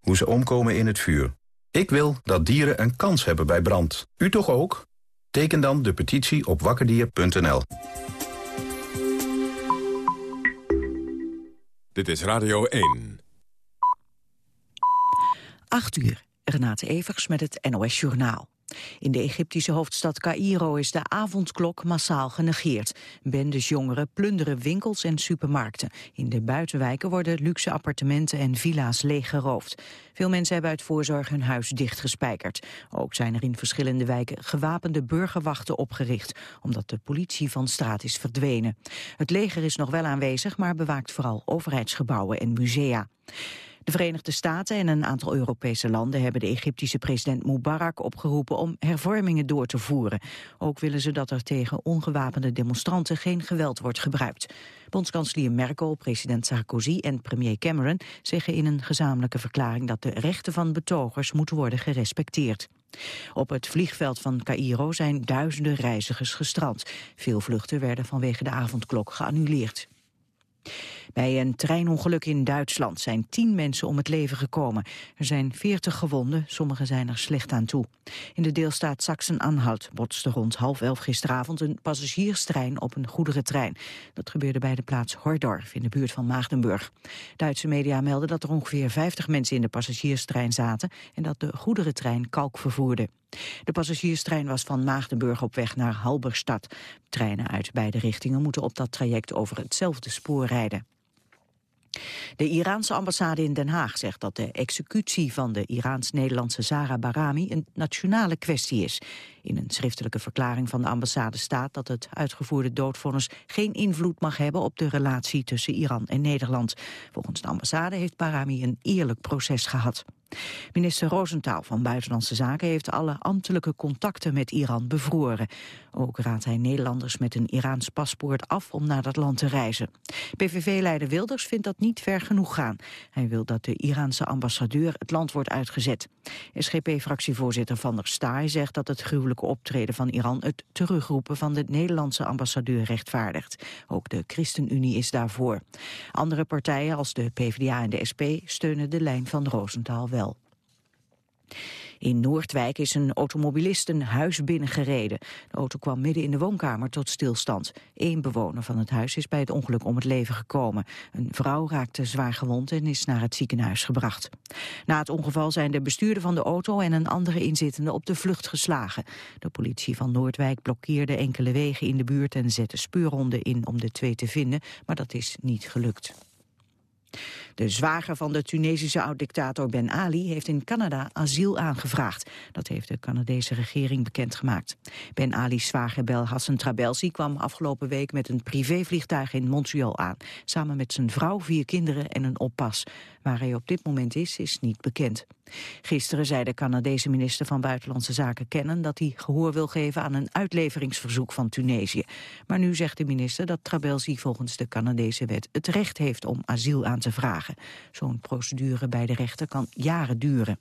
hoe ze omkomen in het vuur. Ik wil dat dieren een kans hebben bij brand. U toch ook? Teken dan de petitie op wakkerdier.nl. Dit is Radio 1. 8 uur. Renate Evers met het NOS Journaal. In de Egyptische hoofdstad Cairo is de avondklok massaal genegeerd. Bendes jongeren plunderen winkels en supermarkten. In de buitenwijken worden luxe appartementen en villa's leeggeroofd. Veel mensen hebben uit voorzorg hun huis dichtgespijkerd. Ook zijn er in verschillende wijken gewapende burgerwachten opgericht... omdat de politie van straat is verdwenen. Het leger is nog wel aanwezig, maar bewaakt vooral overheidsgebouwen en musea. De Verenigde Staten en een aantal Europese landen hebben de Egyptische president Mubarak opgeroepen om hervormingen door te voeren. Ook willen ze dat er tegen ongewapende demonstranten geen geweld wordt gebruikt. Bondskanselier Merkel, president Sarkozy en premier Cameron zeggen in een gezamenlijke verklaring dat de rechten van betogers moeten worden gerespecteerd. Op het vliegveld van Cairo zijn duizenden reizigers gestrand. Veel vluchten werden vanwege de avondklok geannuleerd. Bij een treinongeluk in Duitsland zijn tien mensen om het leven gekomen. Er zijn veertig gewonden, sommigen zijn er slecht aan toe. In de deelstaat Sachsen-Anhalt botste rond half elf gisteravond een passagierstrein op een goederentrein. Dat gebeurde bij de plaats Hordorf in de buurt van Maagdenburg. Duitse media melden dat er ongeveer 50 mensen in de passagierstrein zaten en dat de goederentrein kalk vervoerde. De passagierstrein was van Maagdenburg op weg naar Halberstad. Treinen uit beide richtingen moeten op dat traject over hetzelfde spoor rijden. De Iraanse ambassade in Den Haag zegt dat de executie van de Iraans-Nederlandse Zara Barami een nationale kwestie is. In een schriftelijke verklaring van de ambassade staat dat het uitgevoerde doodvonnis geen invloed mag hebben op de relatie tussen Iran en Nederland. Volgens de ambassade heeft Barami een eerlijk proces gehad. Minister Roosentaal van Buitenlandse Zaken heeft alle ambtelijke contacten met Iran bevroren. Ook raadt hij Nederlanders met een Iraans paspoort af om naar dat land te reizen. PVV-leider Wilders vindt dat niet ver genoeg gaan. Hij wil dat de Iraanse ambassadeur het land wordt uitgezet. SGP-fractievoorzitter Van der Staaij zegt dat het gruwelijke optreden van Iran het terugroepen van de Nederlandse ambassadeur rechtvaardigt. Ook de ChristenUnie is daarvoor. Andere partijen als de PvdA en de SP steunen de lijn van Roosentaal wel. In Noordwijk is een automobilist een huis binnengereden. De auto kwam midden in de woonkamer tot stilstand. Eén bewoner van het huis is bij het ongeluk om het leven gekomen. Een vrouw raakte zwaar gewond en is naar het ziekenhuis gebracht. Na het ongeval zijn de bestuurder van de auto en een andere inzittende op de vlucht geslagen. De politie van Noordwijk blokkeerde enkele wegen in de buurt en zette speurhonden in om de twee te vinden, maar dat is niet gelukt. De zwager van de Tunesische oud-dictator Ben Ali heeft in Canada asiel aangevraagd. Dat heeft de Canadese regering bekendgemaakt. Ben Ali's zwager Bel Hassan Trabelsi kwam afgelopen week met een privévliegtuig in Montreal aan. Samen met zijn vrouw, vier kinderen en een oppas. Waar hij op dit moment is, is niet bekend. Gisteren zei de Canadese minister van Buitenlandse Zaken kennen dat hij gehoor wil geven aan een uitleveringsverzoek van Tunesië. Maar nu zegt de minister dat Trabelsi volgens de Canadese wet het recht heeft om asiel aan te vragen. Zo'n procedure bij de rechter kan jaren duren.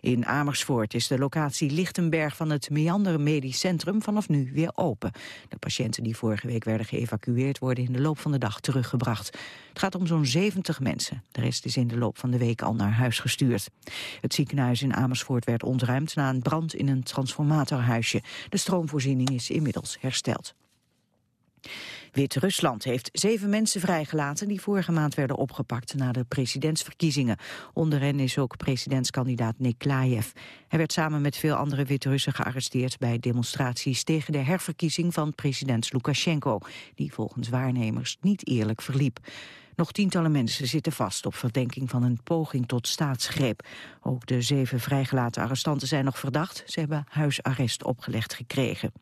In Amersfoort is de locatie Lichtenberg van het Meander Medisch Centrum vanaf nu weer open. De patiënten die vorige week werden geëvacueerd worden in de loop van de dag teruggebracht. Het gaat om zo'n 70 mensen. De rest is in de loop van de week al naar huis gestuurd. Het ziekenhuis in Amersfoort werd ontruimd na een brand in een transformatorhuisje. De stroomvoorziening is inmiddels hersteld. Wit-Rusland heeft zeven mensen vrijgelaten die vorige maand werden opgepakt na de presidentsverkiezingen. Onder hen is ook presidentskandidaat Niklaev. Hij werd samen met veel andere Wit-Russen gearresteerd bij demonstraties tegen de herverkiezing van president Lukashenko, die volgens waarnemers niet eerlijk verliep. Nog tientallen mensen zitten vast op verdenking van een poging tot staatsgreep. Ook de zeven vrijgelaten arrestanten zijn nog verdacht. Ze hebben huisarrest opgelegd gekregen.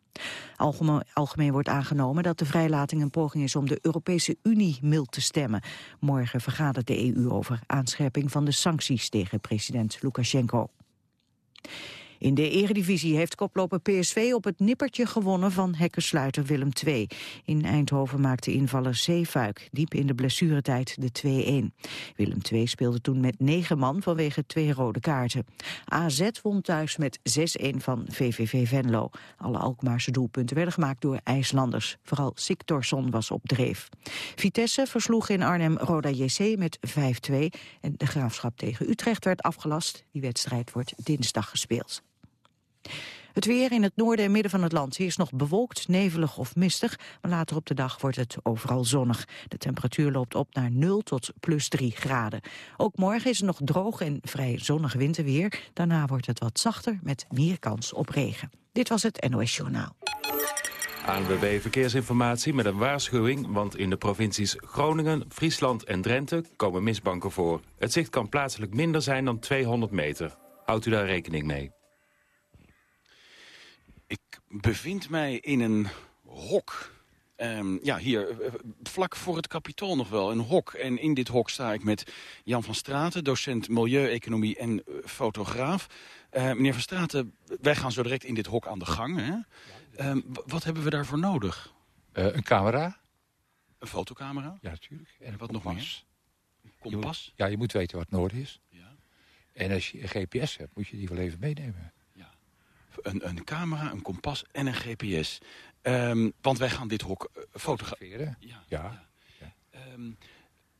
Algemeen, wordt aangenomen dat de vrijlating een poging is om de Europese Unie mild te stemmen. Morgen vergadert de EU over aanscherping van de sancties tegen president Lukashenko. In de eredivisie heeft koploper PSV op het nippertje gewonnen van hekkensluiter Willem II. In Eindhoven maakte invaller Zeefuik diep in de blessuretijd de 2-1. Willem II speelde toen met negen man vanwege twee rode kaarten. AZ won thuis met 6-1 van VVV Venlo. Alle Alkmaarse doelpunten werden gemaakt door IJslanders. Vooral Siktorsson was op dreef. Vitesse versloeg in Arnhem Roda JC met 5-2 en de graafschap tegen Utrecht werd afgelast. Die wedstrijd wordt dinsdag gespeeld. Het weer in het noorden en midden van het land is nog bewolkt, nevelig of mistig, maar later op de dag wordt het overal zonnig. De temperatuur loopt op naar 0 tot plus 3 graden. Ook morgen is het nog droog en vrij zonnig winterweer. Daarna wordt het wat zachter met meer kans op regen. Dit was het NOS Journaal. ANWB Verkeersinformatie met een waarschuwing... want in de provincies Groningen, Friesland en Drenthe komen misbanken voor. Het zicht kan plaatselijk minder zijn dan 200 meter. Houdt u daar rekening mee. Ik bevind mij in een hok. Um, ja, hier, eh, vlak voor het kapitool nog wel, een hok. En in dit hok sta ik met Jan van Straten, docent milieueconomie en uh, fotograaf. Uh, meneer van Straten, wij gaan zo direct in dit hok aan de gang. Hè? Um, wat hebben we daarvoor nodig? een camera. Een fotocamera? Ja, natuurlijk. En wat nog meer? Een kompas? Je, ja, je moet weten wat noord is. Ja. En als je een GPS hebt, moet je die wel even meenemen. Een, een camera, een kompas en een GPS. Um, want wij gaan dit hok uh, fotograferen. Ja. ja. ja. Um,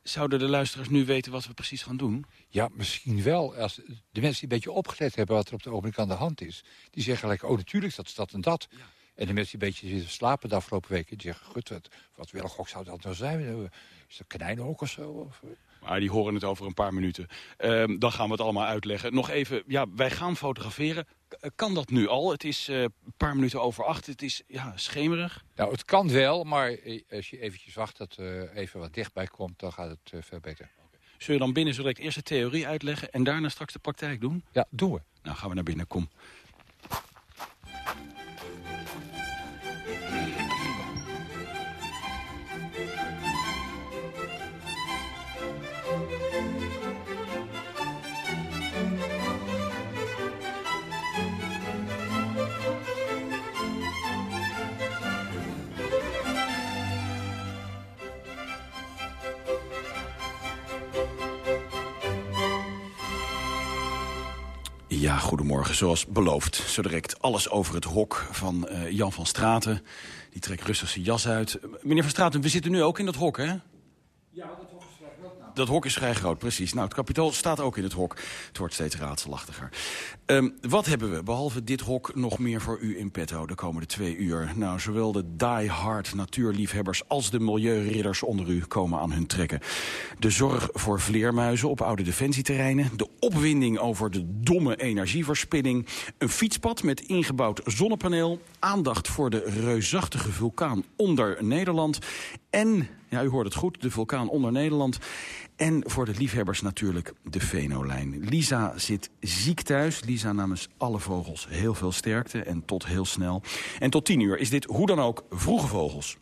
zouden de luisteraars nu weten wat we precies gaan doen? Ja, misschien wel. Als de mensen die een beetje opgelet hebben wat er op de ogenblik aan de hand is... die zeggen gelijk, oh natuurlijk, dat is dat en dat. Ja. En de mensen die een beetje zitten slapen de afgelopen weken... die zeggen, goed, wat, wat welk hok zou dat nou zijn? Is dat konijnenhok of zo? Of, maar die horen het over een paar minuten. Um, dan gaan we het allemaal uitleggen. Nog even, ja, wij gaan fotograferen. Kan dat nu al? Het is uh, een paar minuten over acht. Het is ja, schemerig. Nou, het kan wel, maar als je eventjes wacht dat uh, even wat dichtbij komt... dan gaat het uh, veel beter. Okay. Zul je dan binnen zo direct eerst de theorie uitleggen... en daarna straks de praktijk doen? Ja, doen we. Nou, gaan we naar binnen. Kom. Ja, goedemorgen. Zoals beloofd, zo direct alles over het hok van uh, Jan van Straten. Die trekt rustig zijn jas uit. Meneer van Straten, we zitten nu ook in dat hok, hè? Ja, dat hok is vrij groot. Nou. Dat hok is vrij groot, precies. Nou, het kapitool staat ook in het hok. Het wordt steeds raadselachtiger. Um, wat hebben we, behalve dit hok, nog meer voor u in petto de komende twee uur? Nou, zowel de die-hard natuurliefhebbers als de milieuridders onder u komen aan hun trekken. De zorg voor vleermuizen op oude defensieterreinen. De opwinding over de domme energieverspilling. Een fietspad met ingebouwd zonnepaneel. Aandacht voor de reusachtige vulkaan onder Nederland. En, ja, u hoort het goed, de vulkaan onder Nederland. En voor de liefhebbers natuurlijk de Venolijn. Lisa zit ziek thuis. Lisa namens alle vogels heel veel sterkte en tot heel snel. En tot tien uur is dit hoe dan ook Vroege Vogels.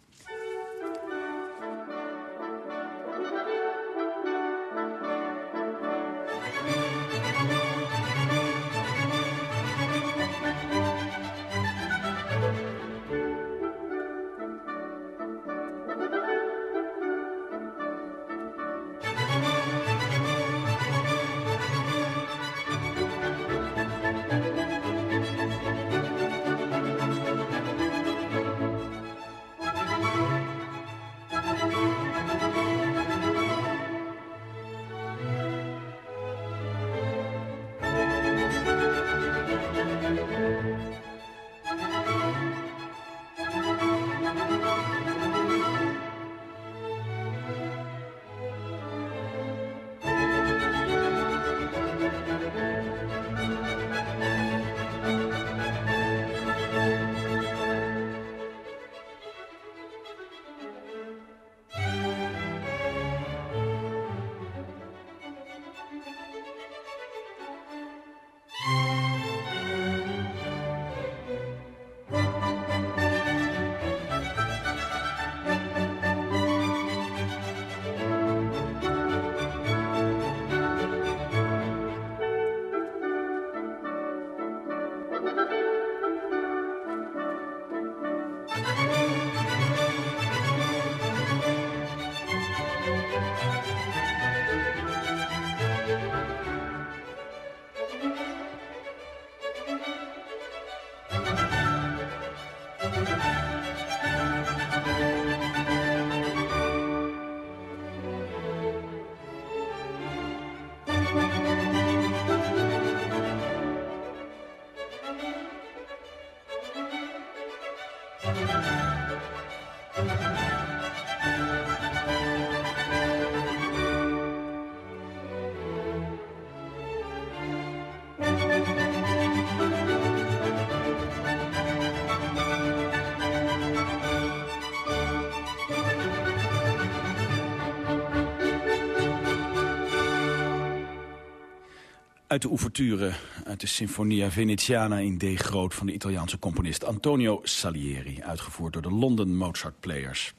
Uit de ouverture, uit de Sinfonia Veneziana in D groot... van de Italiaanse componist Antonio Salieri. Uitgevoerd door de London Mozart Players.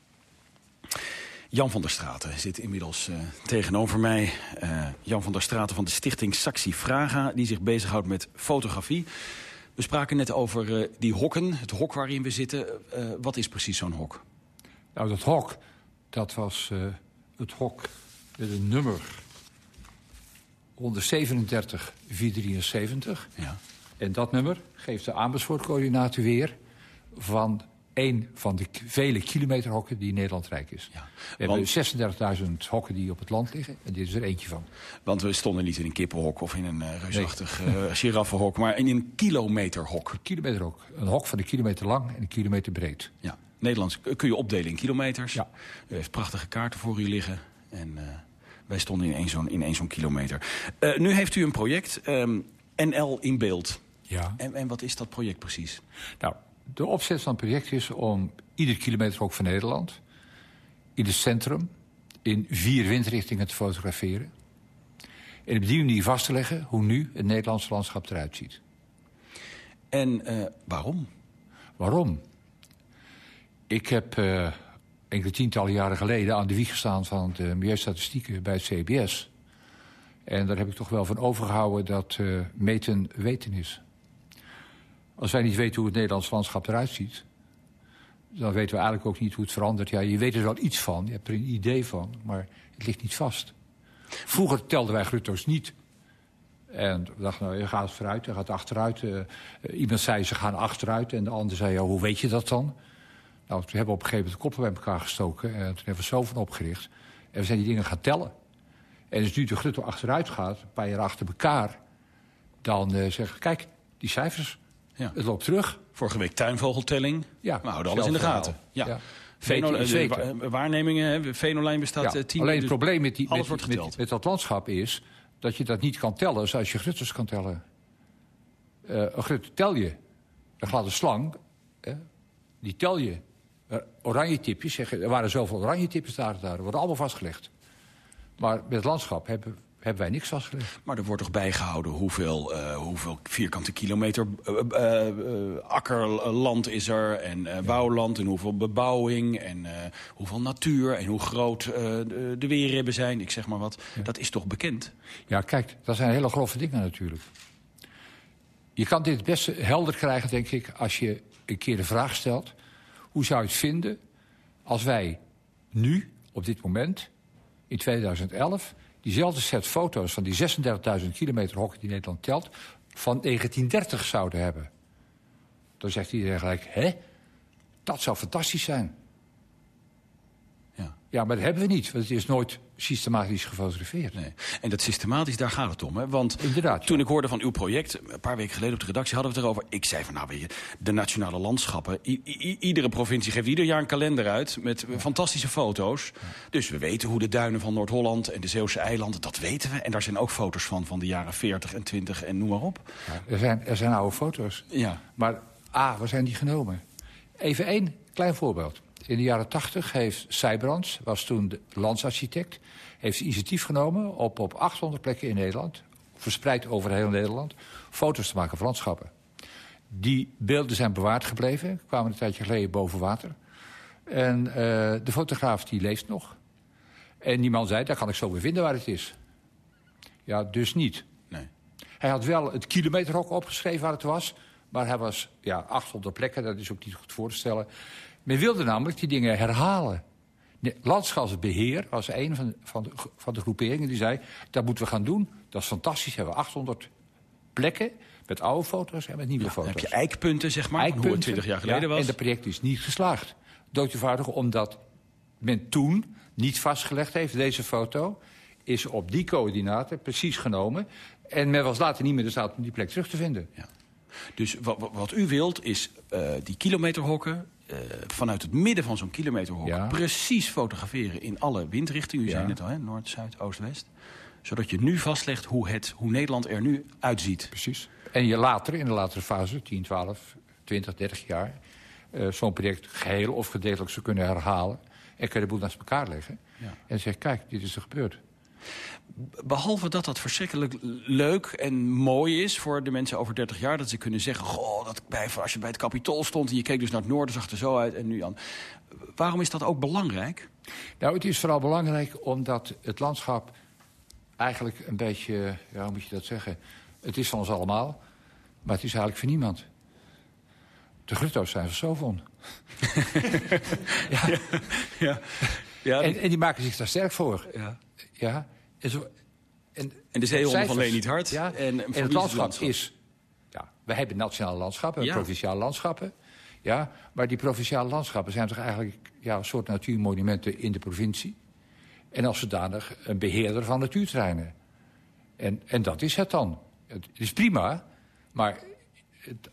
Jan van der Straten zit inmiddels uh, tegenover mij. Uh, Jan van der Straten van de stichting Saxi Fraga... die zich bezighoudt met fotografie. We spraken net over uh, die hokken, het hok waarin we zitten. wat is precies zo'n hok? Nou, dat hok, dat was het hok een nummer 137 473. Ja. En dat nummer geeft de Amersfoort-coördinator weer... van een van de vele kilometerhokken die Nederland rijk is. Ja, we hebben 36.000 hokken die op het land liggen en dit is er eentje van. Want we stonden niet in een kippenhok of in een uh, reusachtig nee. uh, giraffenhok... maar in een kilometerhok. Een kilometerhok. Een hok van een kilometer lang en een kilometer breed. Ja. Nederlands kun je opdelen in kilometers. Ja. U heeft prachtige kaarten voor u liggen. En uh, wij stonden in één zo'n zo'n kilometer. nu heeft u een project, um, ehm, NL in beeld. Ja. En, en wat is dat project precies? Nou, de opzet van het project is om ieder kilometer ook van Nederland... in het centrum in vier windrichtingen te fotograferen. En op die manier vast te leggen hoe nu het Nederlandse landschap eruit ziet. En uh, waarom? Waarom? Ik heb uh, enkele tientallen jaren geleden aan de wieg gestaan... van de milieustatistieken bij het CBS. En daar heb ik toch wel van overgehouden dat uh, meten weten is. Als wij niet weten hoe het Nederlands landschap eruit ziet... dan weten we eigenlijk ook niet hoe het verandert. Ja, je weet er wel iets van, je hebt er een idee van, maar het ligt niet vast. Vroeger telden wij grutto's niet. En we dachten, nou, je gaat vooruit, je gaat achteruit. Uh, iemand zei, ze gaan achteruit. En de ander zei, ja, hoe weet je dat dan? Nou, we hebben op een gegeven moment de koppen bij elkaar gestoken. En toen hebben we zo van opgericht. En we zijn die dingen gaan tellen. En als nu de grutto achteruit gaat, een paar jaar achter elkaar... dan uh, zeggen we, kijk, die cijfers, ja. Het loopt terug. Vorige week tuinvogeltelling. Ja, we houden alles in de gaten. Ja. ja. Veno, uh, waarnemingen, Venolijn bestaat ja, 10 Alleen het probleem met, die, met, met, met, dat landschap is... dat je dat niet kan tellen zoals je grutters kan tellen. Uh, een grut tel je. Een gladde slang, die tel je. Oranje tipjes, er waren zoveel oranje tipjes daar, daar worden allemaal vastgelegd. Maar met het landschap hebben hebben wij niks vastgelegd. Maar er wordt toch bijgehouden hoeveel, uh, hoeveel vierkante kilometer uh, uh, akkerland is er... en bouwland en hoeveel bebouwing en hoeveel natuur... en hoe groot de, de weerribben zijn, ik zeg maar wat. Ja. Dat is toch bekend? Ja, kijk, dat zijn hele grove dingen natuurlijk. Je kan dit het beste helder krijgen, denk ik, als je een keer de vraag stelt... hoe zou je het vinden als wij nu, op dit moment, in 2011 diezelfde set foto's van die 36.000 kilometer hokken die Nederland telt... van 1930 zouden hebben. Dan zegt iedereen gelijk, hè? Dat zou fantastisch zijn. Ja. ja, maar dat hebben we niet, want het is nooit systematisch gefotografeerd. Nee. En dat systematisch, daar gaat het om. Hè? Want Inderdaad, toen ik hoorde van uw project, een paar weken geleden op de redactie hadden we het erover. Ik zei van, nou weet je, de nationale landschappen. iedere provincie geeft ieder jaar een kalender uit met fantastische foto's. Dus we weten hoe de duinen van Noord-Holland en de Zeeuwse eilanden, dat weten we. En daar zijn ook foto's van, van de jaren 40 en 20 en noem maar op. Er, zijn, er zijn oude foto's. Ja. Maar A, waar zijn die genomen? Even één klein voorbeeld. In de jaren 80 heeft Seybrands, was toen de landsarchitect... heeft initiatief genomen op, op 800 plekken in Nederland... verspreid over heel Nederland, foto's te maken van landschappen. Die beelden zijn bewaard gebleven, kwamen een tijdje geleden boven water. En uh, de fotograaf die leeft nog. En die man zei, daar kan ik zo weer vinden waar het is. Ja, dus niet. Nee. Hij had wel het kilometerhok opgeschreven waar het was... maar hij was ja, 800 plekken, dat is ook niet goed voor te stellen... Men wilde namelijk die dingen herhalen. Landschapsbeheer was een van, van, de, van de groeperingen die zei... dat moeten we gaan doen, dat is fantastisch. We hebben 800 plekken met oude foto's en met nieuwe ja, foto's. Dan heb je eikpunten, zeg maar, eikpunten, hoe 20 jaar geleden was. En het project is niet geslaagd. Doodjevoudig omdat men toen niet vastgelegd heeft, deze foto... is op die coördinaten precies genomen... en men was later niet meer in staat om die plek terug te vinden. Ja. Dus wat, wat, u wilt is uh, die kilometerhokken uh, vanuit het midden van zo'n kilometerhok... Ja. precies fotograferen in alle windrichtingen. U ja. zei het al, hè? Noord, Zuid, Oost, West. Zodat je nu vastlegt hoe, het, hoe Nederland er nu uitziet. Precies. En je later, in de latere fase, 10, 12, 20, 30 jaar... Uh, zo'n project geheel of gedeeltelijk zou kunnen herhalen... en kan je de boel naast elkaar leggen. Ja. En zeg, kijk, dit is er gebeurd. Behalve dat dat verschrikkelijk leuk en mooi is voor de mensen over 30 jaar... dat ze kunnen zeggen, goh, dat bij, als je bij het Capitool stond... en je keek dus naar het noorden, zag er zo uit en nu aan. Waarom is dat ook belangrijk? Nou, het is vooral belangrijk omdat het landschap eigenlijk een beetje... ja, hoe moet je dat zeggen? Het is van ons allemaal, maar het is eigenlijk voor niemand. De Grutto's zijn van Sovon. ja. Ja. Ja. En, en die maken zich daar sterk voor. Ja. Ja. En, zo, en, En de zeehonden van Leni het Hart. Ja. En, En, het landschap is... Ja, we hebben nationale landschappen, Ja. provinciale landschappen. Ja, maar die provinciale landschappen zijn toch eigenlijk ja, een soort natuurmonumenten in de provincie. En als zodanig een beheerder van natuurterreinen. En, en dat is het dan. Het is prima, maar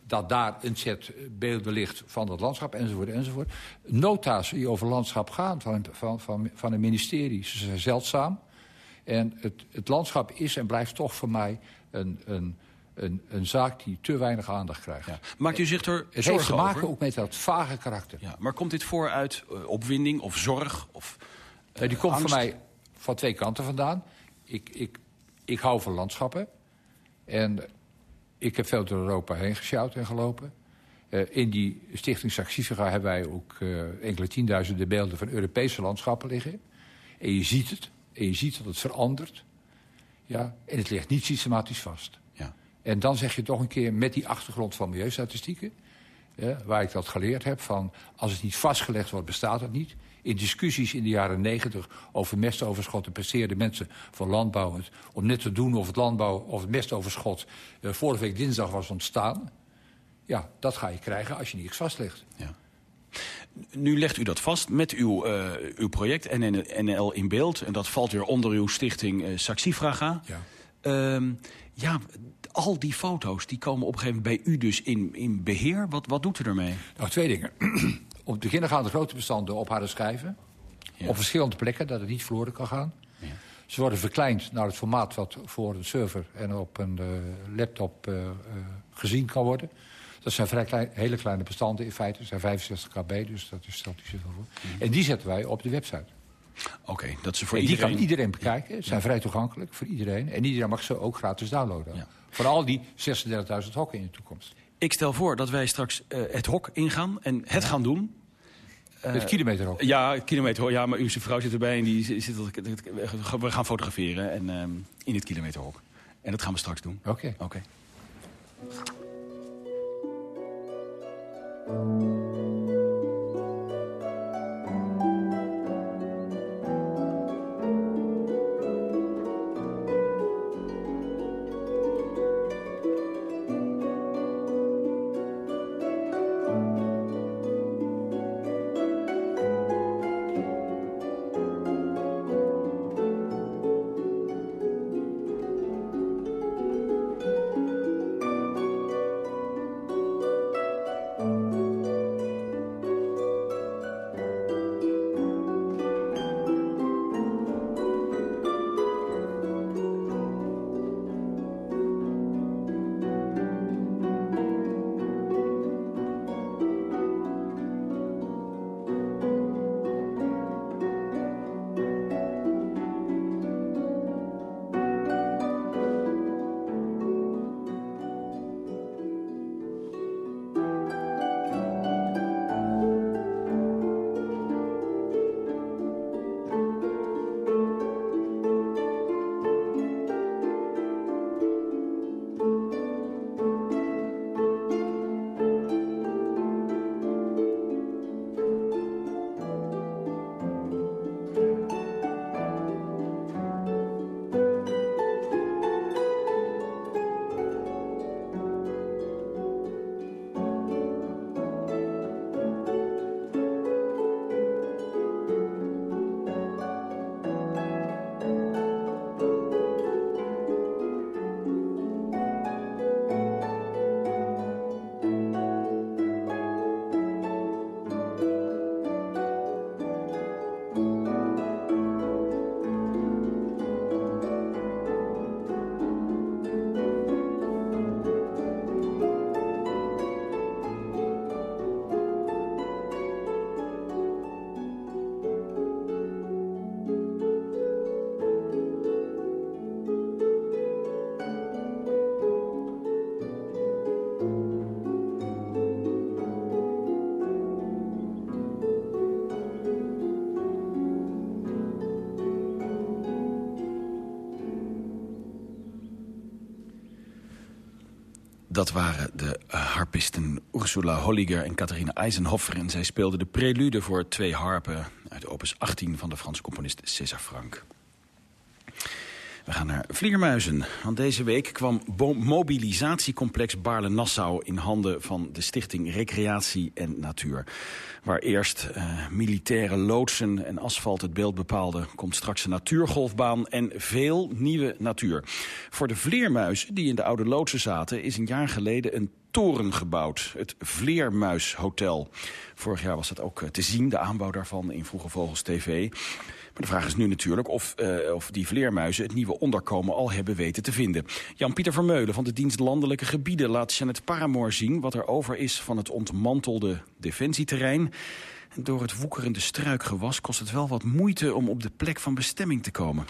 dat daar een set beelden ligt van het landschap enzovoort enzovoort. Nota's die over landschap gaan van, van, van, van een ministerie, ze zijn zeldzaam. En het, het landschap is en blijft toch voor mij een, een, een, een zaak die te weinig aandacht krijgt. Ja. Maakt u zich er Het heeft zorgen te maken over? ook met dat vage karakter. Ja, maar komt dit voor uit eh, opwinding of zorg? Of, Eh, die komt angst? voor mij van twee kanten vandaan. Ik, ik, ik hou van landschappen. En ik heb veel door Europa heen gesjouwd en gelopen. Eh, in die stichting Saxifica hebben wij ook enkele tienduizenden beelden van Europese landschappen liggen. En je ziet het. En je ziet dat het verandert. Ja, en het ligt niet systematisch vast. Ja. En dan zeg je toch een keer met die achtergrond van milieustatistieken... Ja, waar ik dat geleerd heb, van als het niet vastgelegd wordt, bestaat het niet. In discussies in de jaren negentig over mestoverschotten presteerden mensen van landbouw... het om net te doen of het landbouw of het mestoverschot eh, vorige week dinsdag was ontstaan. Ja, dat ga je krijgen als je niets vastlegt. Nu legt u dat vast met uw, eh, uw project NL in beeld. En dat valt weer onder uw stichting eh Saxifraga. Ja. Ehm, ja, al die foto's die komen op een gegeven moment bij u dus in, in beheer. Wat, wat doet u ermee? Nou, twee dingen. Om te beginnen gaan de grote bestanden op harde schijven. Ja. Op verschillende plekken, dat het niet verloren kan gaan. Ze worden verkleind naar het formaat wat voor een server en op een eh, laptop gezien kan worden. Dat zijn vrij klein, hele kleine bestanden in feite. Het zijn 65 kb, dus dat is, dat is zoveel voor. En die zetten wij op de website. Oké, dat ze voor En die iedereen... kan iedereen bekijken. Ze zijn vrij toegankelijk voor iedereen. En iedereen mag ze ook gratis downloaden. Ja. Voor al die 36.000 hokken in de toekomst. Ik stel voor dat wij straks eh, het hok ingaan en het gaan doen. Met kilometer ook. Ja, kilometer. Ja, maar uw vrouw zit erbij en die zit, zit we gaan fotograferen en, ehm, in het kilometerhok. En dat gaan we straks doen. Oké. Oké. Música Dat waren de harpisten Ursula Holliger en Catharina Eisenhofer. En zij speelden de prelude voor twee harpen uit opus 18 van de Franse componist César Franck. We gaan naar Vliermuizen. Want deze week kwam mobilisatiecomplex Baarle-Nassau... in handen van de stichting Recreatie en Natuur. Waar eerst uh, militaire loodsen en asfalt het beeld bepaalden... komt straks een natuurgolfbaan en veel nieuwe natuur. Voor de vleermuizen die in de oude loodsen zaten... is een jaar geleden een toren gebouwd. Het Vleermuishotel. Vorig jaar was dat ook eh, te zien, de aanbouw daarvan in Vroege Vogels TV. Maar de vraag is nu natuurlijk of, uh, of die vleermuizen het nieuwe onderkomen al hebben weten te vinden. Jan-Pieter Vermeulen van de dienst Landelijke Gebieden laat Janet Paramoor zien wat er over is van het ontmantelde defensieterrein. En door het woekerende struikgewas kost het wel wat moeite om op de plek van bestemming te komen.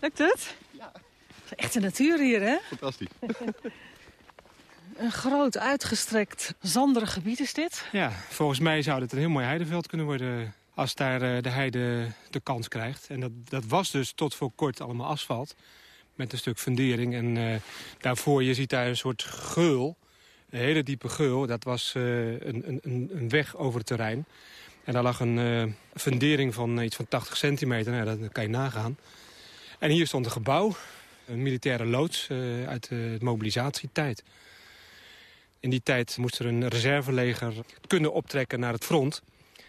Lukt het? Ja. Echte natuur hier, hè? Fantastisch. Een groot, uitgestrekt, zanderig gebied is dit. Ja, volgens mij zou het een heel mooi heideveld kunnen worden... als daar eh, de heide de kans krijgt. En dat, dat was dus tot voor kort allemaal asfalt. Met een stuk fundering. En uh, daarvoor, je ziet daar een soort geul. Een hele diepe geul. Dat was een, een, een weg over het terrein. En daar lag een fundering van iets van 80 centimeter. Nou, dat kan je nagaan. En hier stond een gebouw. Een militaire loods uit de mobilisatietijd. In die tijd moest er een reserveleger kunnen optrekken naar het front.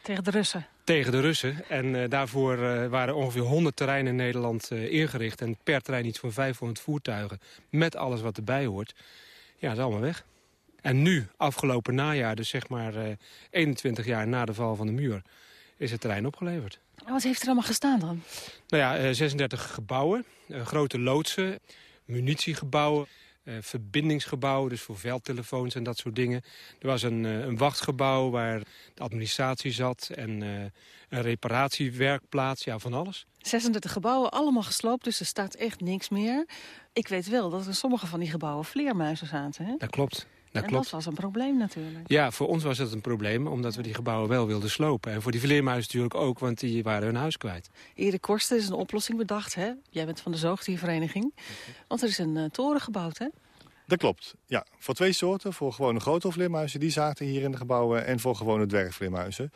Tegen de Russen? Tegen de Russen. En uh, daarvoor uh, waren ongeveer 100 terreinen in Nederland uh, ingericht. En per terrein iets van 500 voertuigen. Met alles wat erbij hoort. Ja, dat is allemaal weg. En nu, afgelopen najaar, dus zeg maar 21 jaar na de val van de muur... is het terrein opgeleverd. Wat heeft er allemaal gestaan dan? Nou ja, 36 gebouwen, grote loodsen, munitiegebouwen... Uh, verbindingsgebouw, dus voor veldtelefoons en dat soort dingen. Er was een, uh, een wachtgebouw waar de administratie zat en uh, een reparatiewerkplaats, ja, van alles. 36 gebouwen, allemaal gesloopt, dus er staat echt niks meer. Ik weet wel dat er in sommige van die gebouwen vleermuizen zaten, hè? Dat klopt. Dat en klopt. dat was een probleem natuurlijk. Ja, voor ons was het een probleem, omdat we die gebouwen wel wilden slopen. En voor die vleermuizen natuurlijk ook, want die waren hun huis kwijt. Erik Korsten is een oplossing bedacht, hè? Jij bent van de zoogdiervereniging. Want er is een uh, toren gebouwd, hè? Dat klopt, ja. Voor twee soorten. Voor gewone grote vleermuizen, die zaten hier in de gebouwen. En voor gewone dwergvleermuizen.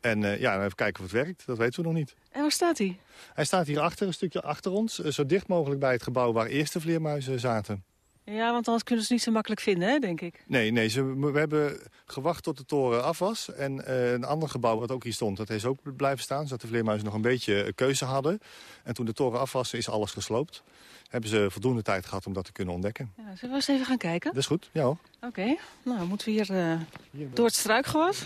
En uh, ja, even kijken of het werkt. Dat weten we nog niet. En waar staat hij? Hij staat hier achter, een stukje achter ons. Uh, zo dicht mogelijk bij het gebouw waar eerst de vleermuizen zaten. Ja, want anders kunnen ze het niet zo makkelijk vinden, hè, denk ik. Nee, nee ze, we hebben gewacht tot de toren af was. En uh, een ander gebouw wat ook hier stond, dat is ook blijven staan. Zodat de vleermuizen nog een beetje keuze hadden. En toen de toren af was, is alles gesloopt. Hebben ze voldoende tijd gehad om dat te kunnen ontdekken. Ja, zullen we eens even gaan kijken? Dat is goed, ja hoor. Oké, okay. nou moeten we hier, uh, hier door het struikgewas.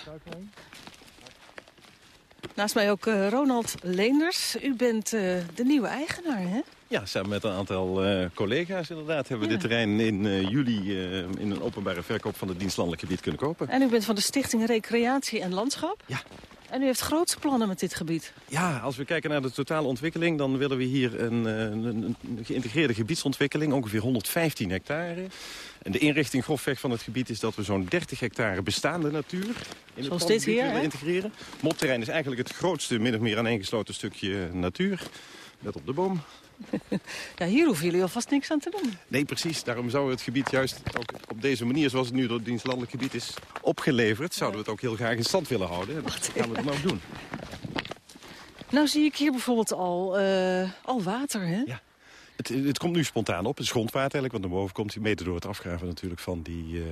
Naast mij ook uh, Ronald Leenders. U bent uh, de nieuwe eigenaar, hè? Ja, samen met een aantal uh, collega's inderdaad hebben we ja. dit terrein in uh, juli uh, in een openbare verkoop van het dienstlandelijk gebied kunnen kopen. En u bent van de Stichting Recreatie en Landschap? Ja. En u heeft grootste plannen met dit gebied? Ja, als we kijken naar de totale ontwikkeling... dan willen we hier een, een, een geïntegreerde gebiedsontwikkeling, ongeveer 115 hectare. En de inrichting grofweg van het gebied is dat we zo'n 30 hectare bestaande natuur... in Zoals dit hier, willen integreren. Mopterrein is eigenlijk het grootste, min of meer aaneengesloten stukje natuur. Net op de boom. Ja, hier hoeven jullie alvast niks aan te doen. Nee, precies. Daarom zouden we het gebied juist ook op deze manier... zoals het nu door het dienstlandelijk gebied is opgeleverd... zouden we het ook heel graag in stand willen houden. En dat gaan we dan ook doen. Nou zie ik hier bijvoorbeeld al, uh, al water, hè? Ja. Het, het, komt nu spontaan op. Het is grondwater eigenlijk, want naar boven komt hij mede door het afgraven natuurlijk van die, uh,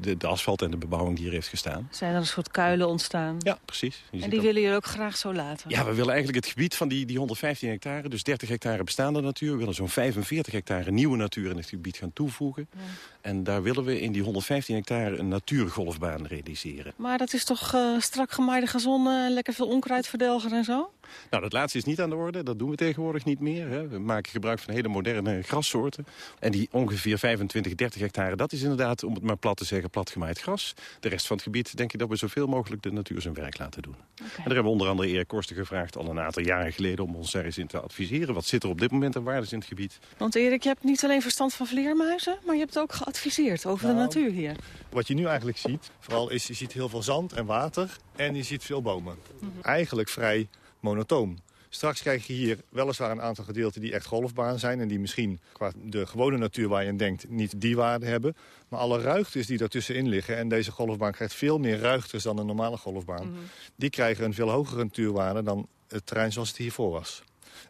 de, de, asfalt en de bebouwing die hier heeft gestaan. Zijn er een soort kuilen ontstaan? Ja, precies. En die willen jullie ook graag zo laten? Ja, we willen eigenlijk het gebied van die, die 115 hectare, dus 30 hectare bestaande natuur. We willen zo'n 45 hectare nieuwe natuur in het gebied gaan toevoegen. Ja. En daar willen we in die 115 hectare een natuurgolfbaan realiseren. Maar dat is toch uh, strak gemaaide gazon, lekker veel onkruidverdelger en zo? Nou, dat laatste is niet aan de orde. Dat doen we tegenwoordig niet meer. Hè. We maken gebruik van hele moderne grassoorten. En die ongeveer 25, 30 hectare, dat is inderdaad, om het maar plat te zeggen, platgemaaid gras. De rest van het gebied denk ik dat we zoveel mogelijk de natuur zijn werk laten doen. Okay. En daar hebben we onder andere Erik Korsten gevraagd al een aantal jaren geleden om ons daar eens in te adviseren. Wat zit er op dit moment aan waardes in het gebied? Want Erik, je hebt niet alleen verstand van vleermuizen, maar je hebt ook geadviseerd over nou, de natuur hier. Wat je nu eigenlijk ziet, vooral is je ziet heel veel zand en water en je ziet veel bomen. Mm -hmm. Eigenlijk vrij monotoom. Straks krijg je hier weliswaar een aantal gedeelten die echt golfbaan zijn... en die misschien qua de gewone natuur waar je aan denkt niet die waarde hebben. Maar alle ruigtes die daartussenin liggen... en deze golfbaan krijgt veel meer ruigtes dan een normale golfbaan... Mhm. die krijgen een veel hogere natuurwaarde dan het terrein zoals het hiervoor was.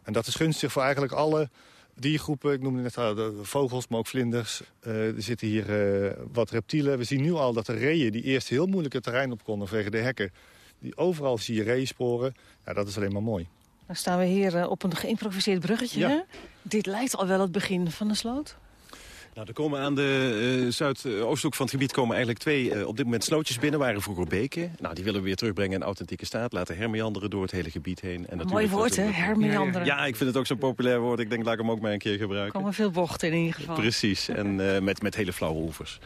En dat is gunstig voor eigenlijk alle diergroepen. Ik noemde net al de vogels, maar ook vlinders. Eh, er zitten hier eh, wat reptielen. We zien nu al dat de reeën die eerst heel moeilijk het terrein op konden vanwege de hekken... die overal zie je reeënsporen. Ja, dat is alleen maar mooi. Dan staan we hier eh, op een geïmproviseerd bruggetje. Ja. Hè? Dit lijkt al wel het begin van de sloot. Nou, er komen aan de uh, zuidoosthoek van het gebied komen eigenlijk twee uh, op dit moment slootjes binnen. waren vroeger beken. Nou, die willen we weer terugbrengen in authentieke staat. Laten hermeanderen door het hele gebied heen. En Mooi woord, hè? Hermeanderen. Ja, ik vind het ook zo'n populair woord. Ik denk, laat ik hem ook maar een keer gebruiken. Er komen veel bochten in ieder geval. Precies. En uh, met, met hele flauwe oevers.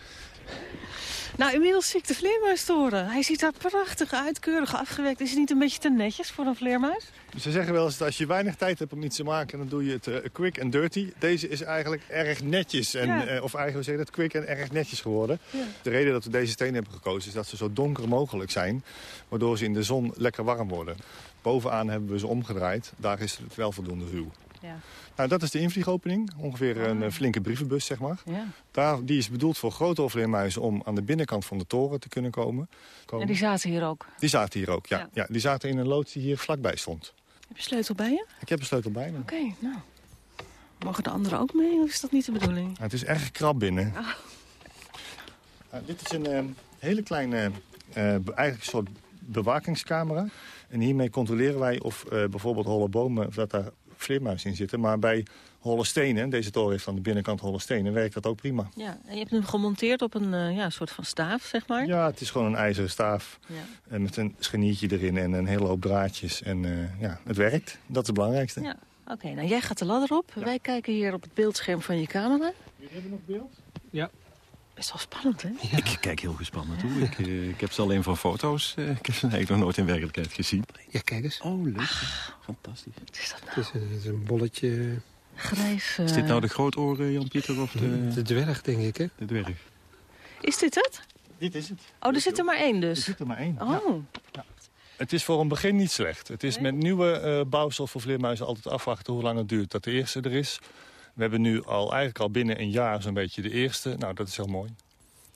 Nou, inmiddels zie ik de vleermuis storen. Hij ziet daar prachtig uit, keurig afgewerkt. Is het niet een beetje te netjes voor een vleermuis? Ze zeggen wel eens dat als je weinig tijd hebt om iets te maken... dan doe je het uh, quick and dirty. Deze is eigenlijk erg netjes. En, Ja. uh, of eigenlijk zeggen dat quick en erg netjes geworden. Ja. De reden dat we deze stenen hebben gekozen... is dat ze zo donker mogelijk zijn. Waardoor ze in de zon lekker warm worden. Bovenaan hebben we ze omgedraaid. Daar is het wel voldoende ruw. Ja. Nou, dat is de invliegopening. Ongeveer een eh, flinke brievenbus, zeg maar. Ja. Daar, die is bedoeld voor grote vleermuizen om aan de binnenkant van de toren te kunnen komen. komen. En die zaten hier ook. Die zaten hier ook, ja. Ja. ja. Die zaten in een loods die hier vlakbij stond. Heb je sleutel bij je? Ik heb een sleutel bij me. Oké, nou. Mogen de anderen ook mee of is dat niet de bedoeling? Nou, het is erg krap binnen. Nou, dit is een eh, hele kleine, be- eigenlijk een soort bewakingscamera. En hiermee controleren wij of bijvoorbeeld holle bomen, of dat daar vleermuizen in zitten. Maar bij holle stenen, deze toren heeft aan de binnenkant holle stenen, werkt dat ook prima. Ja, en je hebt hem gemonteerd op een eh, ja, soort van staaf, zeg maar. Ja, het is gewoon een ijzeren staaf Ja. eh, met een scharniertje erin en een hele hoop draadjes. En eh, ja, het werkt. Dat is het belangrijkste. Ja. Oké, nou jij gaat de ladder op. Wij kijken hier op het beeldscherm van je camera. Jullie hebben nog beeld? Ja. Best wel spannend, hè? Ik kijk heel gespannen toe. Ik, eh, ik heb ze alleen van foto's. eh, ik heb ze eigenlijk nog nooit in werkelijkheid gezien. Ja, kijk eens. Oh, leuk. Fantastisch. Wat is dat Het nou? is, een- het is een bolletje. Grijs. Is eh, dit nou de grootoren, Jan-Pieter, of de, De dwerg, denk ik, hè? de dwerg? Is dit het? Dit is het. Oh, er zit er maar één Er dus. zit er maar één. Oh, Het is voor een begin niet slecht. Het is Nee? met nieuwe eh bouwsel voor vleermuizen altijd afwachten hoe lang het duurt dat de eerste er is. We hebben nu al eigenlijk al binnen een jaar zo'n beetje de eerste. Nou, dat is heel mooi.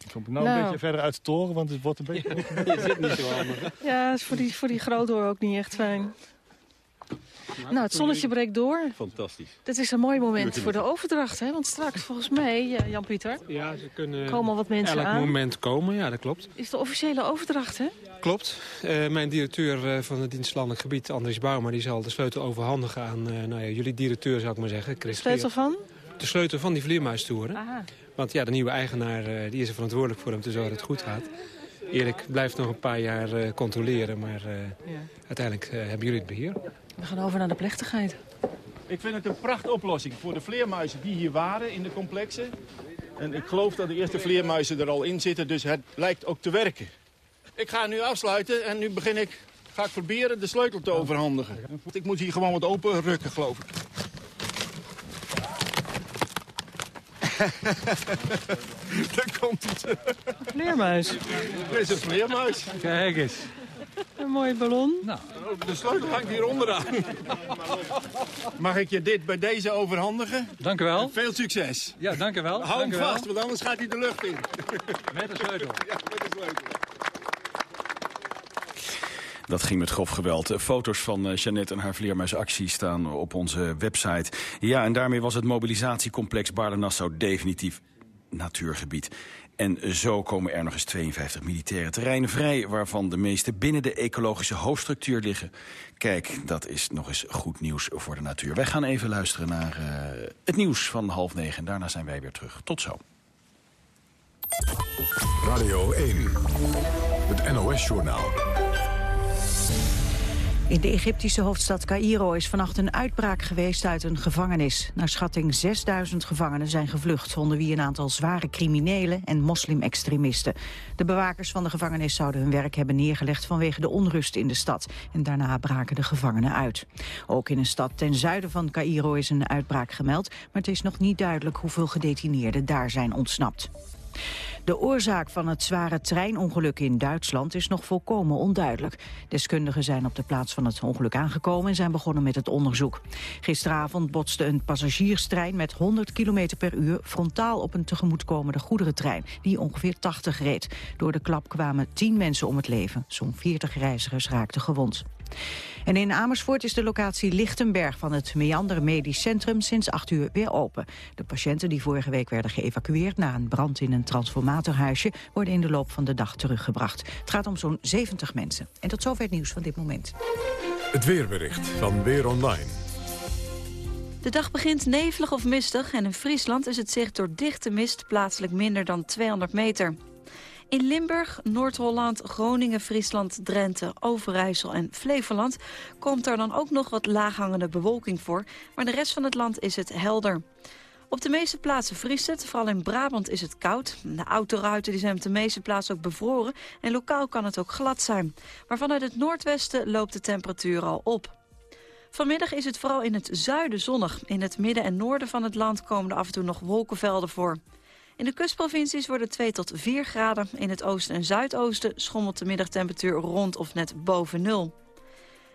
Ik kom nou, Nou. een beetje verder uit de toren, want het wordt een beetje... Je zit niet zo handig. ja, dat is voor die, voor die groothoor ook niet echt fijn. Nou, het zonnetje breekt door. Fantastisch. Dit is een mooi moment voor de overdracht, hè? Want straks, volgens mij, eh, Jan-Pieter, Ja, ze kunnen komen al wat mensen elk aan. moment komen. Ja, dat klopt. Is de officiële overdracht, hè? Klopt. Eh, mijn directeur eh, van het dienst Landelijk Gebied, Andries Bouwma... die zal de sleutel overhandigen aan eh, nou ja, jullie directeur, zou ik maar zeggen. Chris Sleutel Geert. van? De sleutel van die vleermuistoeren. Aha. Want ja, de nieuwe eigenaar eh, die is er verantwoordelijk voor om te zorgen dat het goed gaat. Erik blijft nog een paar jaar eh, controleren, maar eh, Ja. uiteindelijk hebben jullie het beheer. We gaan over naar de plechtigheid. Ik vind het een prachtoplossing voor de vleermuizen die hier waren in de complexen. En ik geloof dat de eerste vleermuizen er al in zitten, dus het lijkt ook te werken. Ik ga nu afsluiten en nu begin ik, ga ik proberen de sleutel te overhandigen. Ik moet hier gewoon wat open rukken, geloof ik. Daar komt het. Vleermuis. Er is een vleermuis. Kijk eens. Een mooie ballon. De sleutel hangt hier onderaan. Mag ik je dit bij deze overhandigen? Dank u wel. Veel succes. Ja, dank u wel. Hou dank hem wel. vast, want anders gaat hij de lucht in. Met de sleutel. Ja, met de sleutel. Dat ging met grof geweld. Foto's van eh, Jeannette en haar vleermuisactie staan op onze website. Ja, en daarmee was het mobilisatiecomplex Baarle-Nassau definitief natuurgebied. En zo komen er nog eens 52 militaire terreinen vrij... waarvan de meeste binnen de ecologische hoofdstructuur liggen. Kijk, dat is nog eens goed nieuws voor de natuur. Wij gaan even luisteren naar eh, het nieuws van half negen. En daarna zijn wij weer terug. Tot zo. Radio 1. Het NOS-journaal. In de Egyptische hoofdstad Cairo is vannacht een uitbraak geweest uit een gevangenis. Naar schatting 6000 gevangenen zijn gevlucht, onder wie een aantal zware criminelen en moslimextremisten. De bewakers van de gevangenis zouden hun werk hebben neergelegd vanwege de onrust in de stad. En daarna braken de gevangenen uit. Ook in een stad ten zuiden van Cairo is een uitbraak gemeld, maar het is nog niet duidelijk hoeveel gedetineerden daar zijn ontsnapt. De oorzaak van het zware treinongeluk in Duitsland is nog volkomen onduidelijk. Deskundigen zijn op de plaats van het ongeluk aangekomen en zijn begonnen met het onderzoek. Gisteravond botste een passagierstrein met 100 km per uur frontaal op een tegemoetkomende goederentrein die ongeveer 80 reed. Door de klap kwamen 10 mensen om het leven. Zo'n 40 reizigers raakten gewond. En in Amersfoort is de locatie Lichtenberg van het Meander Medisch Centrum sinds 8 uur weer open. De patiënten die vorige week werden geëvacueerd na een brand in een transformatorhuisje worden in de loop van de dag teruggebracht. Het gaat om zo'n 70 mensen. En tot zover het nieuws van dit moment. Het weerbericht van Weer Online. De dag begint nevelig of mistig en in Friesland is het zicht door dichte mist plaatselijk minder dan 200 meter. In Limburg, Noord-Holland, Groningen, Friesland, Drenthe, Overijssel en Flevoland komt er dan ook nog wat laaghangende bewolking voor, maar de rest van het land is het helder. Op de meeste plaatsen vriest het, vooral in Brabant is het koud. De autoruiten zijn op de meeste plaatsen ook bevroren en lokaal kan het ook glad zijn. Maar vanuit het noordwesten loopt de temperatuur al op. Vanmiddag is het vooral in het zuiden zonnig. In het midden en noorden van het land komen er af en toe nog wolkenvelden voor. In de kustprovincies worden 2 tot 4 graden. In het oosten en zuidoosten schommelt de middagtemperatuur rond of net boven nul.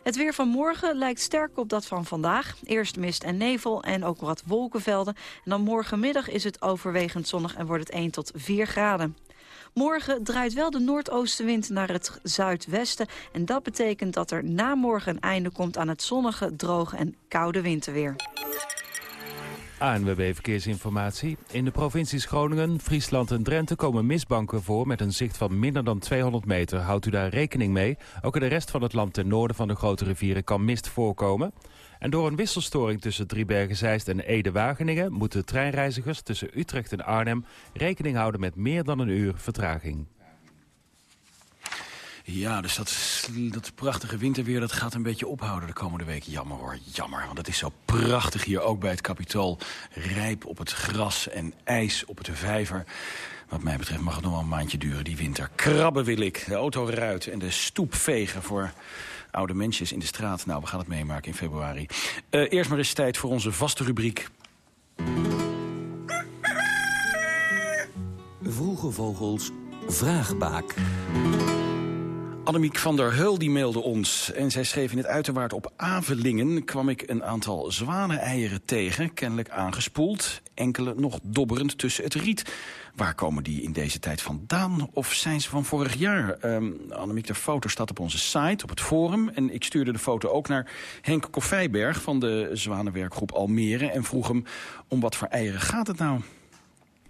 Het weer van morgen lijkt sterk op dat van vandaag. Eerst mist en nevel en ook wat wolkenvelden. En dan morgenmiddag is het overwegend zonnig en wordt het 1 tot 4 graden. Morgen draait wel de noordoostenwind naar het zuidwesten. En dat betekent dat er na morgen een einde komt aan het zonnige, droge en koude winterweer. ANWB Verkeersinformatie. In de provincies Groningen, Friesland en Drenthe komen mistbanken voor met een zicht van minder dan 200 meter. Houdt u daar rekening mee? Ook in de rest van het land ten noorden van de grote rivieren kan mist voorkomen. En door een wisselstoring tussen Driebergen-Zeist en Ede-Wageningen... moeten treinreizigers tussen Utrecht en Arnhem rekening houden met meer dan een uur vertraging. Ja, dus dat, dat prachtige winterweer dat gaat een beetje ophouden de komende week. Jammer hoor, jammer. Want het is zo prachtig hier ook bij het Capitool. Rijp op het gras en ijs op het vijver. Wat mij betreft mag het nog wel een maandje duren, die winter. Krabben wil ik, de auto ruit en de stoep vegen voor oude mensjes in de straat. Nou, we gaan het meemaken in februari. Uh, eerst maar eens tijd voor onze vaste rubriek. Vroege Vogels Vraagbaak. Annemiek van der Heul die mailde ons en zij schreef in het uiterwaard op Avelingen... kwam ik een aantal zwaneneieren tegen, kennelijk aangespoeld. Enkele nog dobberend tussen het riet. Waar komen die in deze tijd vandaan? Of zijn ze van vorig jaar? Um, Annemiek, de foto staat op onze site, op het forum. En ik stuurde de foto ook naar Henk Koffijberg van de Zwanenwerkgroep Almere... en vroeg hem om wat voor eieren gaat het nou?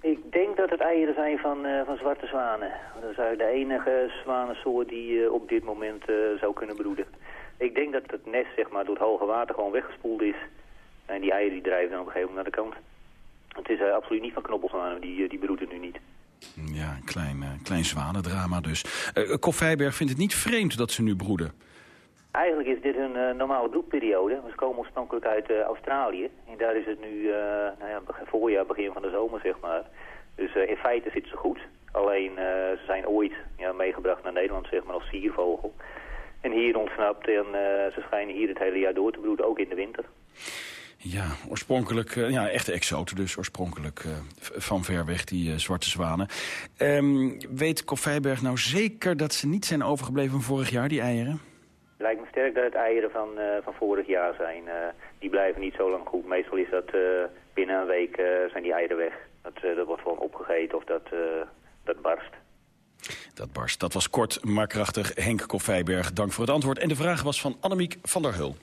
Ik denk eieren zijn van, uh, van zwarte zwanen. Dat is de enige zwanensoort die uh, op dit moment uh, zou kunnen broeden. Ik denk dat het nest zeg maar, door het hoge water gewoon weggespoeld is. En die eieren die drijven dan op een gegeven moment naar de kant. Het is absoluut niet van knoppelzwanen, die, die broeden nu niet. Ja, een klein, klein zwanendrama dus. Uh, Koffijberg vindt het niet vreemd dat ze nu broeden. Eigenlijk is dit uh, normale broedperiode. Ze komen oorspronkelijk uit uh, Australië. En daar is het nu uh, nou ja, voorjaar, begin van de zomer, zeg maar. Dus in feite zitten ze goed. Alleen ze zijn ooit ja, meegebracht naar Nederland, zeg maar, als siervogel. En hier ontsnapt en ze schijnen hier het hele jaar door te broeden, ook in de winter. Ja, oorspronkelijk, ja, echte exoten dus, oorspronkelijk van ver weg, die zwarte zwanen. Um, weet Koffijberg nou zeker dat ze niet zijn overgebleven van vorig jaar, die eieren? Lijkt me sterk dat het eieren van, uh, van vorig jaar zijn. Die blijven niet zo lang goed. Meestal is dat binnen een week zijn die eieren weg. Dat, dat wordt gewoon opgegeten of dat, dat barst. Dat barst. Dat was kort maar krachtig. Henk Koffijberg, dank voor het antwoord. En de vraag was van Annemiek van der Hul.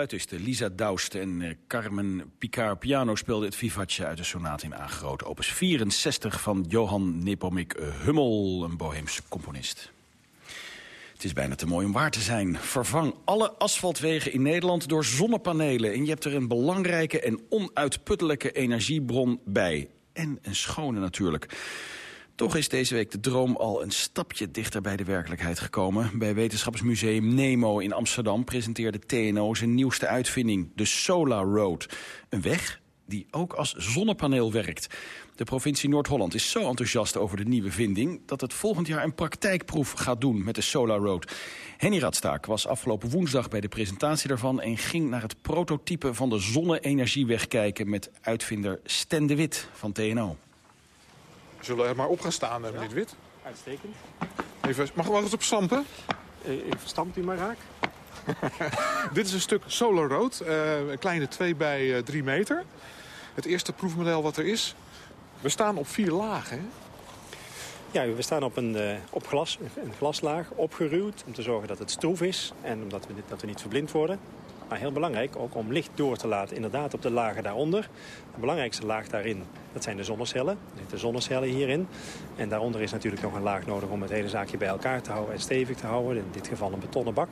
Fluitiste Lisa Daust en eh, Carmen Picard piano speelden het vivatje uit de sonate in A groot. Opus 64 van Johan Nepomuk Hummel, een boheems componist. Het is bijna te mooi om waar te zijn. Vervang alle asfaltwegen in Nederland door zonnepanelen. En je hebt er een belangrijke en onuitputtelijke energiebron bij. En een schone natuurlijk. Toch is deze week de droom al een stapje dichter bij de werkelijkheid gekomen. Bij Wetenschapsmuseum Nemo in Amsterdam presenteerde TNO zijn nieuwste uitvinding, de Solar Road. Een weg die ook als zonnepaneel werkt. De provincie Noord-Holland is zo enthousiast over de nieuwe vinding... dat het volgend jaar een praktijkproef gaat doen met de Solar Road. Henny Radstaak was afgelopen woensdag bij de presentatie daarvan... en ging naar het prototype van de zonne-energieweg kijken... met uitvinder Sten de Wit van TNO. We zullen er maar op gaan staan, meneer de Wit. Uitstekend. Even, mag ik wel eens op stampen? Eh, Ik verstamp u maar raak. Dit is een stuk Solar Road, eh, een kleine 2 bij 3 meter. Het eerste proefmodel wat er is. We staan op vier lagen, hè? Ja, we staan op een, eh, op glas, een glaslaag, opgeruwd... om te zorgen dat het stroef is en omdat we, dat we niet verblind worden. Maar heel belangrijk ook om licht door te laten, inderdaad op de lagen daaronder. De belangrijkste laag daarin, dat zijn de zonnecellen. Er zitten zonnecellen hierin. En daaronder is natuurlijk nog een laag nodig om het hele zaakje bij elkaar te houden... en stevig te houden, in dit geval een betonnen bak.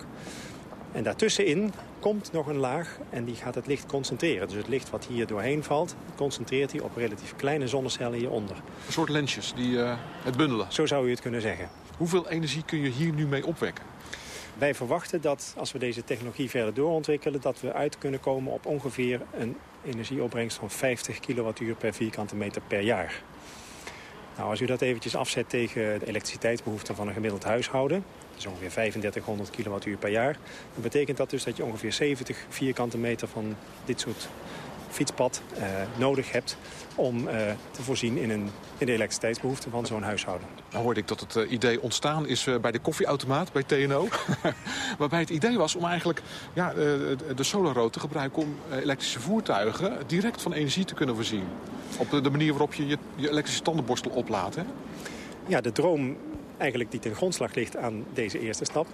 En daartussenin komt nog een laag en die gaat het licht concentreren. Dus het licht wat hier doorheen valt, concentreert hij op relatief kleine zonnecellen hieronder. Een soort lensjes die eh, het bundelen. Zo zou u het kunnen zeggen. Hoeveel energie kun je hier nu mee opwekken? Wij verwachten dat als we deze technologie verder doorontwikkelen... dat we uit kunnen komen op ongeveer een energieopbrengst van 50 kilowattuur per vierkante meter per jaar. Nou, als u dat eventjes afzet tegen de elektriciteitsbehoeften van een gemiddeld huishouden... dat is ongeveer 3500 kilowattuur per jaar... dan betekent dat dus dat je ongeveer 70 vierkante meter van dit soort fietspad eh, nodig hebt... om eh, te voorzien in, een, in de elektriciteitsbehoeften van zo'n huishouden. Nou hoorde ik dat het eh, idee ontstaan is bij de koffieautomaat, bij TNO. Waarbij het idee was om eigenlijk ja, de Solar Road te gebruiken... om elektrische voertuigen direct van energie te kunnen voorzien. Op de, manier waarop je, je je elektrische tandenborstel oplaadt. Hè? Ja, de droom eigenlijk die ten grondslag ligt aan deze eerste stap...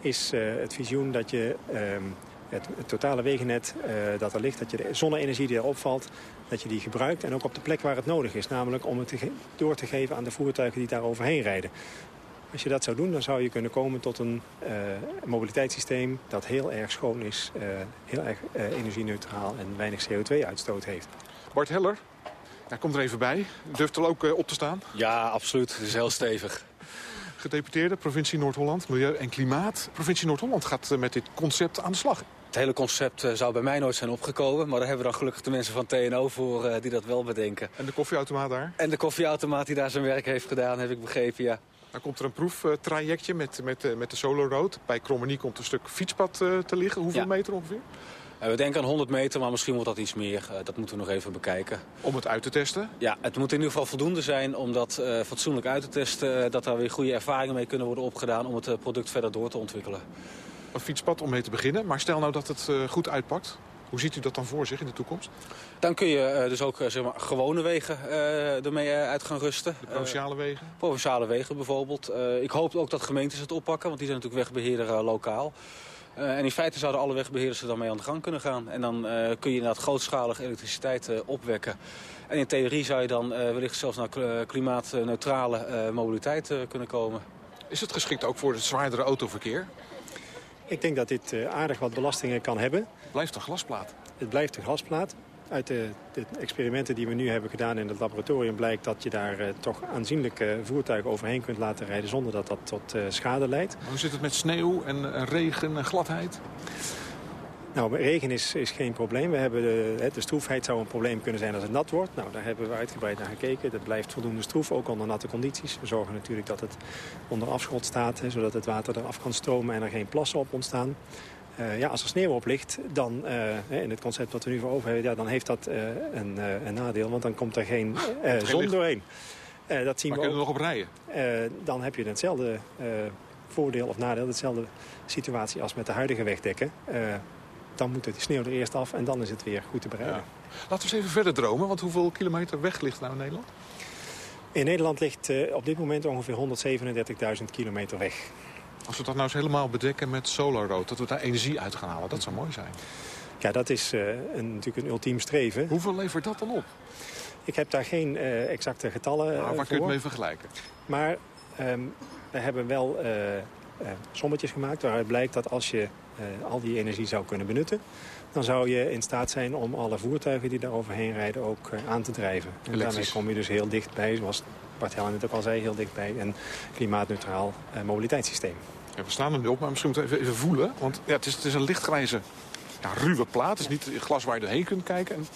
is het visioen dat je ehm, het, het totale wegennet eh, dat er ligt... dat je de zonne-energie die erop valt, dat je die gebruikt... en ook op de plek waar het nodig is. Namelijk om het te door te geven aan de voertuigen die daar overheen rijden. Als je dat zou doen, dan zou je kunnen komen tot een eh, mobiliteitssysteem... dat heel erg schoon is, eh, heel erg eh, energie-neutraal en weinig CO2-uitstoot heeft. Bart Heller, ja, kom er even bij. Durft er ook op te staan? Ja, absoluut. Het is heel stevig. Gedeputeerde, provincie Noord-Holland, Milieu en Klimaat. Provincie Noord-Holland gaat met dit concept aan de slag. Het hele concept eh, zou bij mij nooit zijn opgekomen. Maar daar hebben we dan gelukkig de mensen van TNO voor eh, die dat wel bedenken. En de koffieautomaat daar? En de koffieautomaat die daar zijn werk heeft gedaan, heb ik begrepen, ja. Dan komt er een proeftrajectje met, met, eh, met de Solar Road. Bij Krommenie komt een stuk fietspad te liggen. Hoeveel Ja. meter ongeveer? We denken aan 100 meter, maar misschien wordt dat iets meer. Dat moeten we nog even bekijken. Om het uit te testen? Ja, het moet in ieder geval voldoende zijn om dat fatsoenlijk uit te testen. dat daar weer goede ervaringen mee kunnen worden opgedaan om het product verder door te ontwikkelen. Een fietspad om mee te beginnen. Maar stel nou dat het eh, goed uitpakt. Hoe ziet u dat dan voor zich in de toekomst? Dan kun je eh, dus ook eh, zeg maar, gewone wegen eh, ermee uit gaan rusten. De provinciale wegen? Provinciale wegen bijvoorbeeld. Ik hoop ook dat gemeentes het oppakken, want die zijn natuurlijk wegbeheerder eh, lokaal. En in feite zouden alle wegbeheerders er dan mee aan de gang kunnen gaan. En dan kun je inderdaad grootschalig elektriciteit opwekken. En in theorie zou je dan wellicht zelfs naar kl- klimaatneutrale mobiliteit kunnen komen. Is het geschikt ook voor het zwaardere autoverkeer? Ik denk dat dit eh, aardig wat belastingen kan hebben. Het blijft een glasplaat. Het blijft een glasplaat. Uit de, de experimenten die we nu hebben gedaan in het laboratorium blijkt dat je daar eh, toch aanzienlijke voertuigen overheen kunt laten rijden zonder dat dat tot eh, schade leidt. Hoe zit het met sneeuw en eh, regen en gladheid? Nou, regen is, is geen probleem. We hebben de, de stroefheid zou een probleem kunnen zijn als het nat wordt. Nou, daar hebben we uitgebreid naar gekeken. Het blijft voldoende stroef, ook onder natte condities. We zorgen natuurlijk dat het onder afschot staat, hè, zodat het water eraf kan stromen en er geen plassen op ontstaan. Eh, ja, als er sneeuw op ligt, dan, eh, in het concept wat we nu voor over hebben, ja, dan heeft dat eh, een, een nadeel, want dan komt er geen zon doorheen. Dat zien Maar we kunnen ook. we nog op rijden? Dan heb je hetzelfde voordeel of nadeel, hetzelfde situatie als met de huidige wegdekken. Eh, dan moet de sneeuw er eerst af en dan is het weer goed te bereiden. Laten we eens even verder dromen, want hoeveel kilometer weg ligt nou in Nederland? In Nederland ligt eh, op dit moment ongeveer 137.000 kilometer weg. Als we dat nou eens helemaal bedekken met solarrood, dat we daar energie uit gaan halen, dat zou mooi zijn. Ja, dat is uh, een, natuurlijk een ultiem streven. Hoeveel levert dat dan op? Ik heb daar geen uh, exacte getallen nou, waar voor. kun je het mee vergelijken? Maar um, we hebben wel sommetjes gemaakt waaruit blijkt dat als je al die energie zou kunnen benutten... dan zou je in staat zijn om alle voertuigen die daar overheen rijden ook aan te drijven. En daarmee kom je dus heel dichtbij, zoals Bart Hellen net ook al zei, heel dichtbij een klimaatneutraal mobiliteitssysteem. Ja, we slaan hem nu op, maar misschien moeten we even, even voelen. Want ja, het, is, het is een lichtgrijze ja, ruwe plaat. Het is niet glas waar je doorheen kunt kijken. En,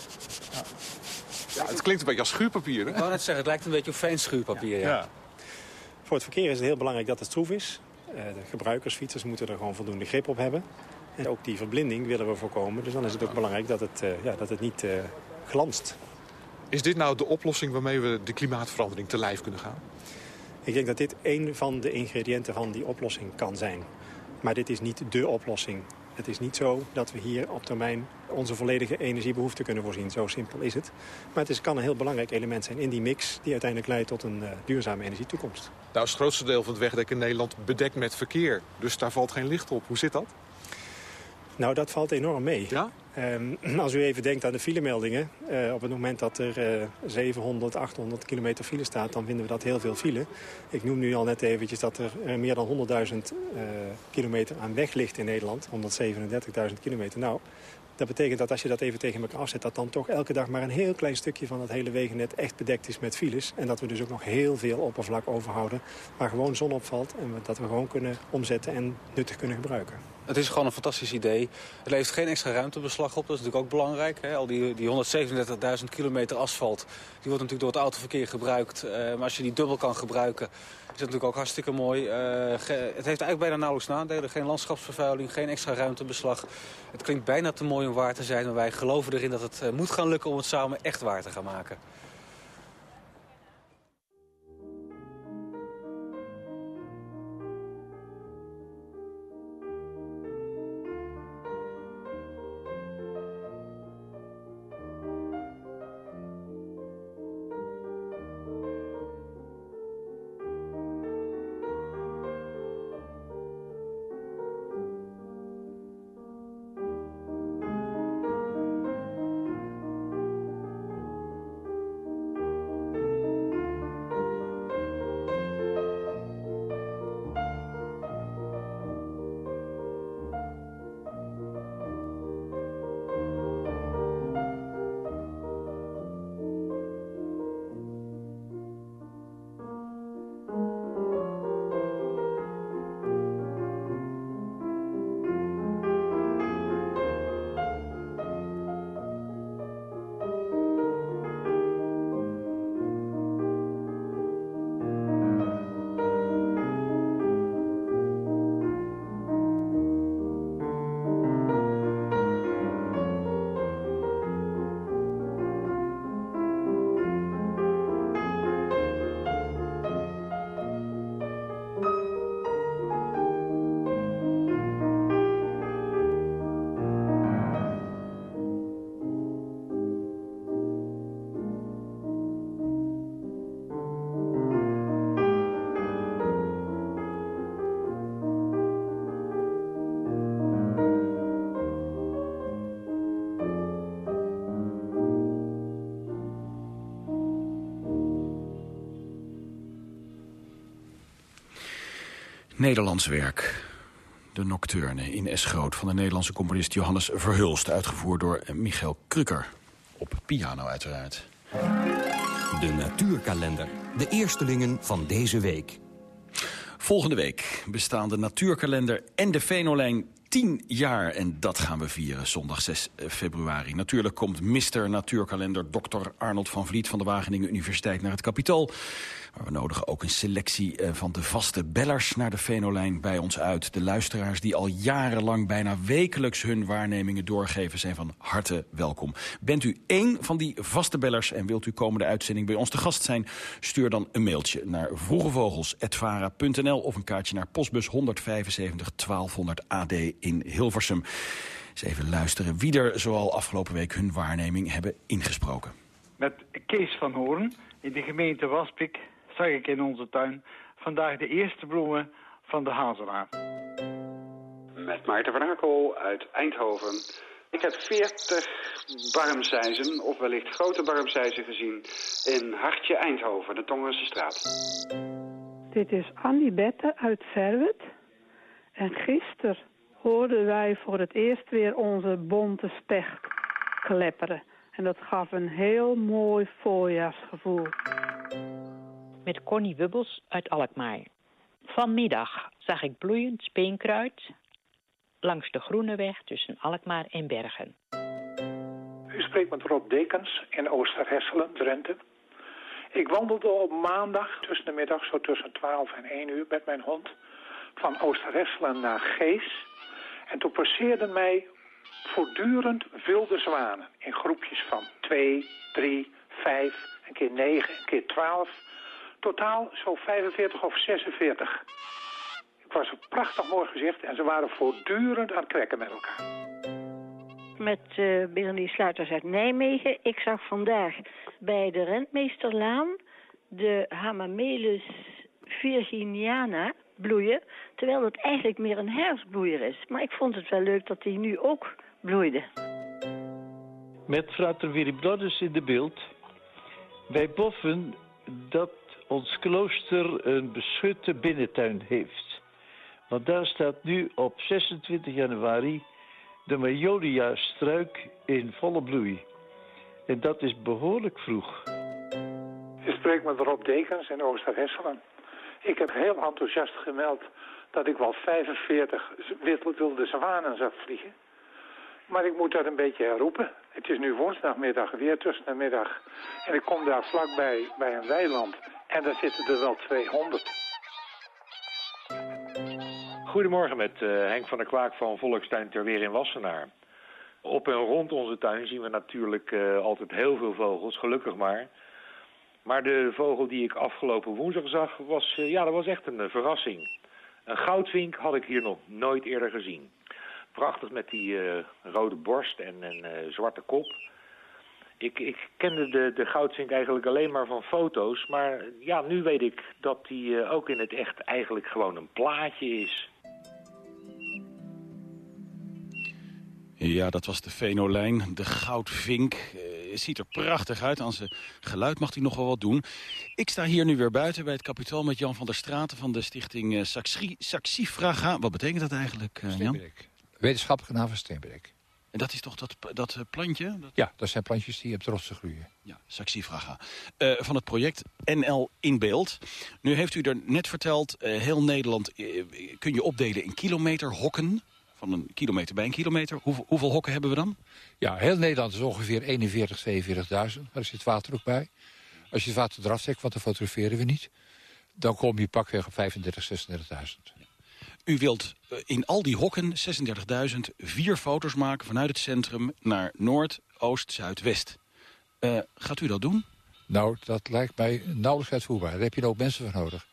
ja. ja. het klinkt een beetje als schuurpapier. Hè? Ik wou net zeggen, het lijkt een beetje op fijn schuurpapier. Ja. ja. Voor het verkeer is het heel belangrijk dat het stroef is. Uh, de gebruikers, fietsers moeten er gewoon voldoende grip op hebben. En ook die verblinding willen we voorkomen. Dus dan is het ook belangrijk dat het, uh, ja, dat het niet uh, glanst. Is dit nou de oplossing waarmee we de klimaatverandering te lijf kunnen gaan? Ik denk dat dit een van de ingrediënten van die oplossing kan zijn. Maar dit is niet dé oplossing. Het is niet zo dat we hier op termijn onze volledige energiebehoefte kunnen voorzien. Zo simpel is het. Maar het is, kan een heel belangrijk element zijn in die mix... die uiteindelijk leidt tot een uh, duurzame energietoekomst. Nou is het grootste deel van het wegdek in Nederland bedekt met verkeer. Dus daar valt geen licht op. Hoe zit dat? Nou, dat valt enorm mee. Ja? Um, als u even denkt aan de filemeldingen... Uh, op het moment dat er uh, 700, 800 kilometer file staat... dan vinden we dat heel veel file. Ik noem nu al net eventjes dat er uh, meer dan 100.000 uh, kilometer aan weg ligt in Nederland. 137.000 kilometer. Nou, dat betekent dat als je dat even tegen elkaar afzet... dat dan toch elke dag maar een heel klein stukje van het hele wegennet echt bedekt is met files. En dat we dus ook nog heel veel oppervlak overhouden waar gewoon zon op valt. En dat we gewoon kunnen omzetten en nuttig kunnen gebruiken. Het is gewoon een fantastisch idee. Het levert geen extra ruimtebeslag dat is natuurlijk ook belangrijk. Hè? Al die, die 137.000 kilometer asfalt, die wordt natuurlijk door het autoverkeer gebruikt. Uh, maar als je die dubbel kan gebruiken, is dat natuurlijk ook hartstikke mooi. Uh, het heeft eigenlijk bijna nauwelijks nadelen. Geen landschapsvervuiling, geen extra ruimtebeslag. Het klinkt bijna te mooi om waar te zijn, maar wij geloven erin dat het uh, moet gaan lukken om het samen echt waar te gaan maken. Nederlands werk. De Nocturne in S. Groot van de Nederlandse componist Johannes Verhulst. Uitgevoerd door Michael Krukker. Op piano uiteraard. De natuurkalender. De eerstelingen van deze week. Volgende week bestaan de natuurkalender en de Venolijn 10 jaar. En dat gaan we vieren, zondag 6 februari. Natuurlijk komt Mr. Natuurkalender Dr. Arnold van Vliet... van de Wageningen Universiteit naar het Kapitool. Maar we nodigen ook een selectie van de vaste bellers naar de Venolijn bij ons uit. De luisteraars die al jarenlang bijna wekelijks hun waarnemingen doorgeven... zijn van harte welkom. Bent u één van die vaste bellers en wilt u komende uitzending bij ons te gast zijn... stuur dan een mailtje naar vroegevogels.vara.nl... of een kaartje naar postbus 175 1200 AD in Hilversum. Eens even luisteren wie er zoal afgelopen week hun waarneming hebben ingesproken. Met Kees van Hoorn in de gemeente Waspik zag ik in onze tuin vandaag de eerste bloemen van de Hazelaar. Met Maarten van Akel uit Eindhoven. Ik heb 40 barmseizen, of wellicht grote barmseizen gezien... in Hartje Eindhoven, de Tongense straat. Dit is Annie Bette uit Verwet. En gisteren hoorden wij voor het eerst weer onze bonte specht klepperen. En dat gaf een heel mooi voorjaarsgevoel. Met Connie Wubbels uit Alkmaar. Vanmiddag zag ik bloeiend speenkruid langs de Groene Weg tussen Alkmaar en Bergen. U spreekt met Rob Dekens in Oosterhesselen, Drenthe. Ik wandelde op maandag tussen de middag, zo tussen 12 en 1 uur, met mijn hond van Oosterhesselen naar Gees. En toen passeerden mij voortdurend wilde zwanen in groepjes van 2, 3, 5, een keer 9, een keer 12. Totaal zo 45 of 46. Het was een prachtig mooi gezicht en ze waren voortdurend aan het kwekken met elkaar. Met uh, Berenice Sluiters uit Nijmegen. Ik zag vandaag bij de Rentmeesterlaan de Hamamelis virginiana bloeien. Terwijl het eigenlijk meer een herfstbloeier is. Maar ik vond het wel leuk dat die nu ook bloeide. Met frater Willy Blodders in de beeld. Wij boffen dat ons klooster een beschutte binnentuin heeft. Want daar staat nu op 26 januari de Majolia-struik in volle bloei. En dat is behoorlijk vroeg. Je spreekt met Rob Dekens in Oosterhesselen. Ik heb heel enthousiast gemeld dat ik wel 45 wilde zwanen zag vliegen. Maar ik moet dat een beetje herroepen. Het is nu woensdagmiddag, weer tussen de middag. En ik kom daar vlakbij bij een weiland. En daar zitten er wel 200. Goedemorgen met uh, Henk van der Kwaak van Volkstuin ter Weer in Wassenaar. Op en rond onze tuin zien we natuurlijk uh, altijd heel veel vogels, gelukkig maar. Maar de vogel die ik afgelopen woensdag zag, was, uh, ja, dat was echt een verrassing. Een goudvink had ik hier nog nooit eerder gezien. Prachtig met die rode borst en een zwarte kop. Ik, ik kende de, de goudvink eigenlijk alleen maar van foto's. Maar ja, nu weet ik dat die ook in het echt eigenlijk gewoon een plaatje is. Ja, dat was de Venolijn, de goudvink. Uh, ziet er prachtig uit. Aan zijn geluid mag hij nog wel wat doen. Ik sta hier nu weer buiten bij het kapitaal met Jan van der Straten... van de stichting Saxifraga. Wat betekent dat eigenlijk, uh, Jan? Wetenschappelijke naam van Steenberg. En dat is toch dat, dat plantje? Dat... Ja, dat zijn plantjes die op de rotsen groeien. Ja, Saxifraga. Uh, van het project NL in beeld. Nu heeft u er net verteld, uh, heel Nederland uh, kun je opdelen in kilometer hokken. Van een kilometer bij een kilometer. Hoeveel, hoeveel hokken hebben we dan? Ja, heel Nederland is ongeveer 41, 42.000. Daar zit water ook bij. Als je het water eraf trekt, want dan fotograferen we niet... dan kom je pakweg op 35, 36.000. U wilt in al die hokken, 36.000, vier foto's maken vanuit het centrum naar noord, oost, zuid, west. Uh, gaat u dat doen? Nou, dat lijkt mij nauwelijks uitvoerbaar. Daar heb je ook mensen voor nodig.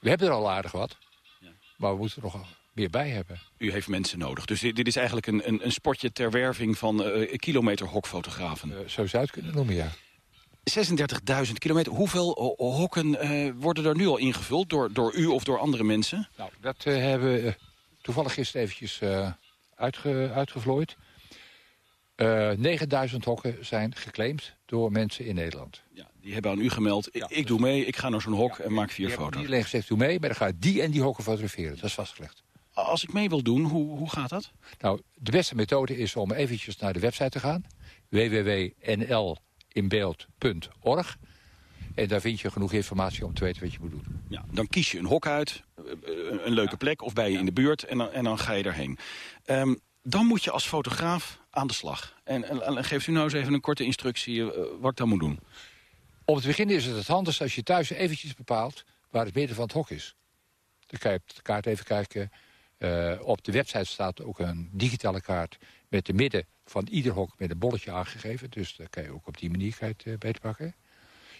We hebben er al aardig wat, ja. maar we moeten er nog meer bij hebben. U heeft mensen nodig. Dus dit, dit is eigenlijk een, een, een, sportje ter werving van uh, kilometer hokfotografen. Uh, zo zou je het kunnen noemen, ja. 36.000 kilometer. Hoeveel hokken uh, worden er nu al ingevuld door, door u of door andere mensen? Nou, dat uh, hebben we toevallig gisteren eventjes uh, uitge, uitgevlooid. 9000 hokken zijn geclaimd door mensen in Nederland. Ja, die hebben aan u gemeld, ja, ik, doe mee, ik ga naar zo'n hok ja, en maak vier die foto's. Die gezegd, doe mee, maar dan ga die en die hokken fotograferen. Dat is vastgelegd. Als ik mee wil doen, hoe, hoe gaat dat? Nou, de beste methode is om eventjes naar de website te gaan. www.nl inbeeld.org. En daar vind je genoeg informatie om te weten wat je moet doen. Ja, dan kies je een hok uit, een leuke ja. plek of bij je in de buurt en dan, en dan ga je erheen. Um, dan moet je als fotograaf aan de slag. En, en, en, geeft u nou eens even een korte instructie uh, wat ik dan moet doen. Om te beginnen is het het handigst als je thuis eventjes bepaalt waar het midden van het hok is. Dan kan je op de kaart even kijken. Uh, op de website staat ook een digitale kaart met de midden van ieder hok met een bolletje aangegeven. Dus daar kan je ook op die manier het uh, beter pakken.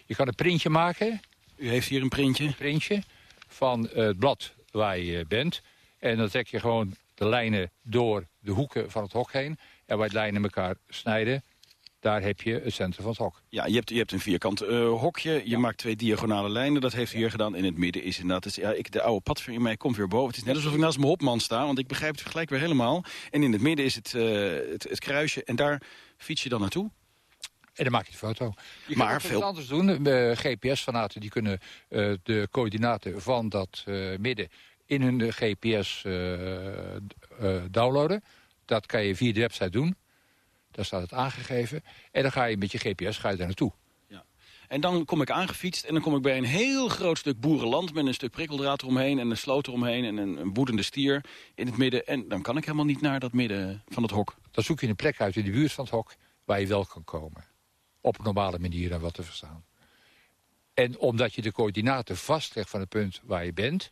Je kan een printje maken. U heeft hier een printje? Een printje van uh, het blad waar je bent. En dan trek je gewoon de lijnen door de hoeken van het hok heen. En waar de lijnen elkaar snijden, Daar heb je het centrum van het hok. Ja, je hebt, je hebt een vierkant uh, hokje. Je maakt twee diagonale lijnen. Dat heeft u hier gedaan. In het midden is inderdaad... Is, ja, ik, de oude pad in mij komt weer boven. Het is net alsof ik naast mijn hopman sta. Want ik begrijp het gelijk weer helemaal. En in het midden is het, uh, het, het kruisje. En daar fiets je dan naartoe. En dan maak je de foto. Je maar kan veel wat anders doen. Uh, GPS-fanaten die kunnen uh, de coördinaten van dat uh, midden in hun GPS downloaden. Dat kan je via de website doen. Daar staat het aangegeven. En dan ga je met je GPS ga je daar naartoe. Ja. En dan kom ik aangefietst en dan kom ik bij een heel groot stuk boerenland... met een stuk prikkeldraad eromheen en een sloot eromheen... en een, een boedende stier in het midden. En dan kan ik helemaal niet naar dat midden van het hok. Dan zoek je een plek uit in de buurt van het hok waar je wel kan komen. Op een normale manier en wat te verstaan. En omdat je de coördinaten vastlegt van het punt waar je bent...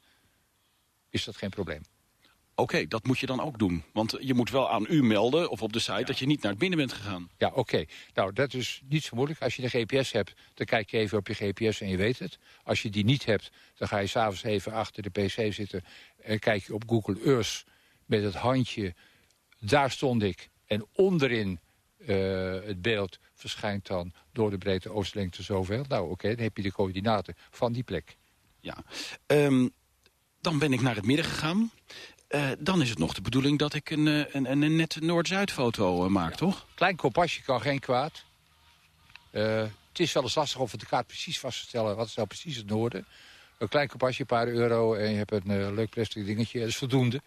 is dat geen probleem. Oké, okay, dat moet je dan ook doen. Want je moet wel aan u melden of op de site ja. dat je niet naar het binnen bent gegaan. Ja, oké. Okay. Nou, dat is niet zo moeilijk. Als je een GPS hebt, dan kijk je even op je GPS en je weet het. Als je die niet hebt, dan ga je s'avonds even achter de pc zitten... en kijk je op Google Earth met het handje. Daar stond ik. En onderin uh, het beeld verschijnt dan door de breedte oostlengte zoveel. Nou, oké, okay, dan heb je de coördinaten van die plek. Ja, um, dan ben ik naar het midden gegaan. Uh, dan is het nog de bedoeling dat ik een, een, een net Noord-Zuid foto uh, maak, ja. toch? Klein kompasje kan geen kwaad. Uh, het is wel eens lastig om de kaart precies vast te stellen. Wat is nou precies het noorden? Een klein kompasje, een paar euro en je hebt een leuk plastic dingetje. Dat is voldoende.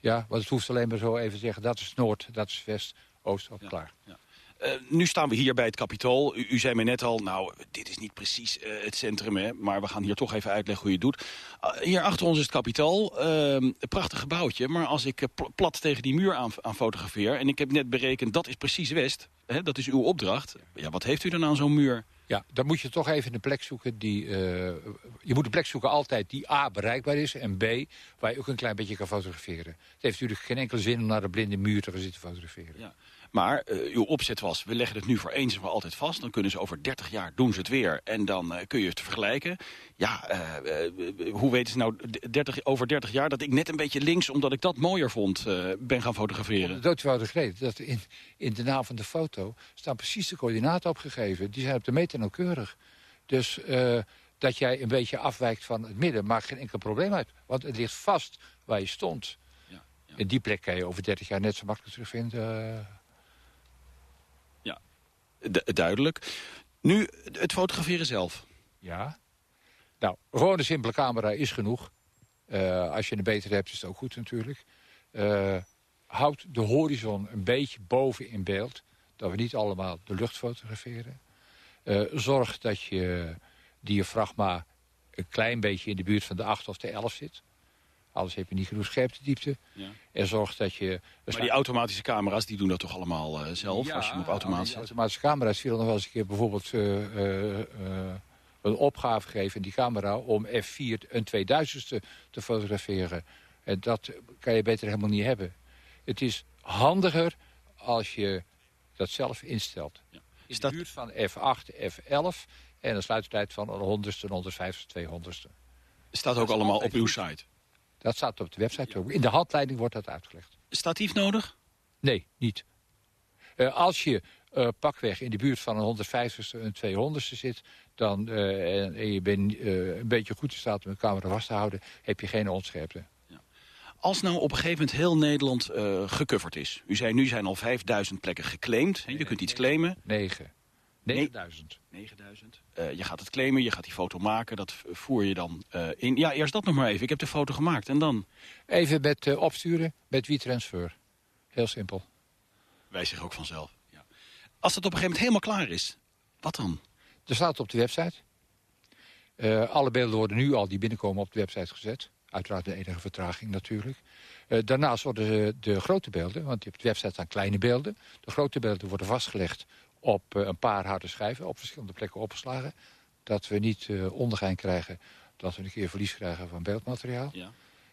Ja, want het hoeft alleen maar zo even te zeggen... dat is noord, dat is west, oost, ja. klaar. Ja. Uh, nu staan we hier bij het Capitool. U, u, zei mij net al, nou, dit is niet precies uh, het centrum, hè, maar we gaan hier toch even uitleggen hoe je het doet. Uh, hier achter ons is het Capitool, een prachtig gebouwtje, maar als ik plat tegen die muur aan, aan, fotografeer... en ik heb net berekend, dat is precies west, hè, dat is uw opdracht. Ja, wat heeft u dan aan zo'n muur? Ja, dan moet je toch even een plek zoeken die... Uh, je moet een plek zoeken altijd die A, bereikbaar is... en B, waar je ook een klein beetje kan fotograferen. Het heeft natuurlijk geen enkele zin om naar de blinde muur te gaan zitten fotograferen. Ja. Maar uh, uw opzet was, we leggen het nu voor eens en voor altijd vast. Dan kunnen ze over 30 jaar doen ze het weer. En dan uh, kun je het vergelijken. Ja, uh, hoe weten ze nou 30, over 30 jaar dat ik net een beetje links... omdat ik dat mooier vond, ben gaan fotograferen? Dat eenvoudig reden. Dat in, in de naam van de foto staan precies de coördinaten opgegeven. Die zijn op de meter nauwkeurig. Dus dat jij een beetje afwijkt van het midden maakt geen enkel probleem uit. Want het ligt vast waar je stond. Ja, ja. En die plek kan je over 30 jaar net zo makkelijk terugvinden... Du duidelijk. Nu het fotograferen zelf. Ja. Nou, gewoon een simpele camera is genoeg. Uh, als je een betere hebt, is het ook goed natuurlijk. Uh, houd de horizon een beetje boven in beeld. Dat we niet allemaal de lucht fotograferen. Uh, zorg dat je diafragma een klein beetje in de buurt van de 8 of de 11 zit. Anders heb je niet genoeg scherptediepte. Ja. En zorg dat je... Maar die automatische camera's, die doen dat toch allemaal uh, zelf? Ja, als je hem op automatische... Die automatische camera's willen nog wel eens een keer bijvoorbeeld... Uh, uh, een opgave geven in die camera om F4 een 2000ste te fotograferen. En dat kan je beter helemaal niet hebben. Het is handiger als je dat zelf instelt. Ja. Is in de dat... buurt van F8, F11 en een sluitertijd van een honderdste, een 150ste, 200ste. Staat ook allemaal op uw site? Dat staat op de website. Ja. In de handleiding wordt dat uitgelegd. Statief nodig? Nee, niet. Uh, als je uh, pakweg in de buurt van een 150ste en 200ste zit... Dan, uh, en, en, je bent een beetje goed in staat om de camera vast te houden... heb je geen onscherpte. Ja. Als nou op een gegeven moment heel Nederland gecoverd is... U zei nu zijn al 5000 plekken geclaimd. Nee, je kunt iets claimen. 9. 9000. 9000. Uh, je gaat het claimen, je gaat die foto maken. Dat voer je dan uh, in. Ja, eerst dat nog maar even. Ik heb de foto gemaakt. En dan? Even met uh, opsturen met WeTransfer. Heel simpel. Wij zeggen ook vanzelf. Ja. Als het op een gegeven moment helemaal klaar is, wat dan? Er staat op de website. alle beelden worden nu al die binnenkomen op de website gezet. Uiteraard de enige vertraging natuurlijk. daarnaast worden de, de grote beelden, want op de website staan kleine beelden. De grote beelden worden vastgelegd op uh, een paar harde schijven op verschillende plekken opgeslagen. Dat we niet uh, ondergein krijgen dat we een keer verlies krijgen van beeldmateriaal. Ja.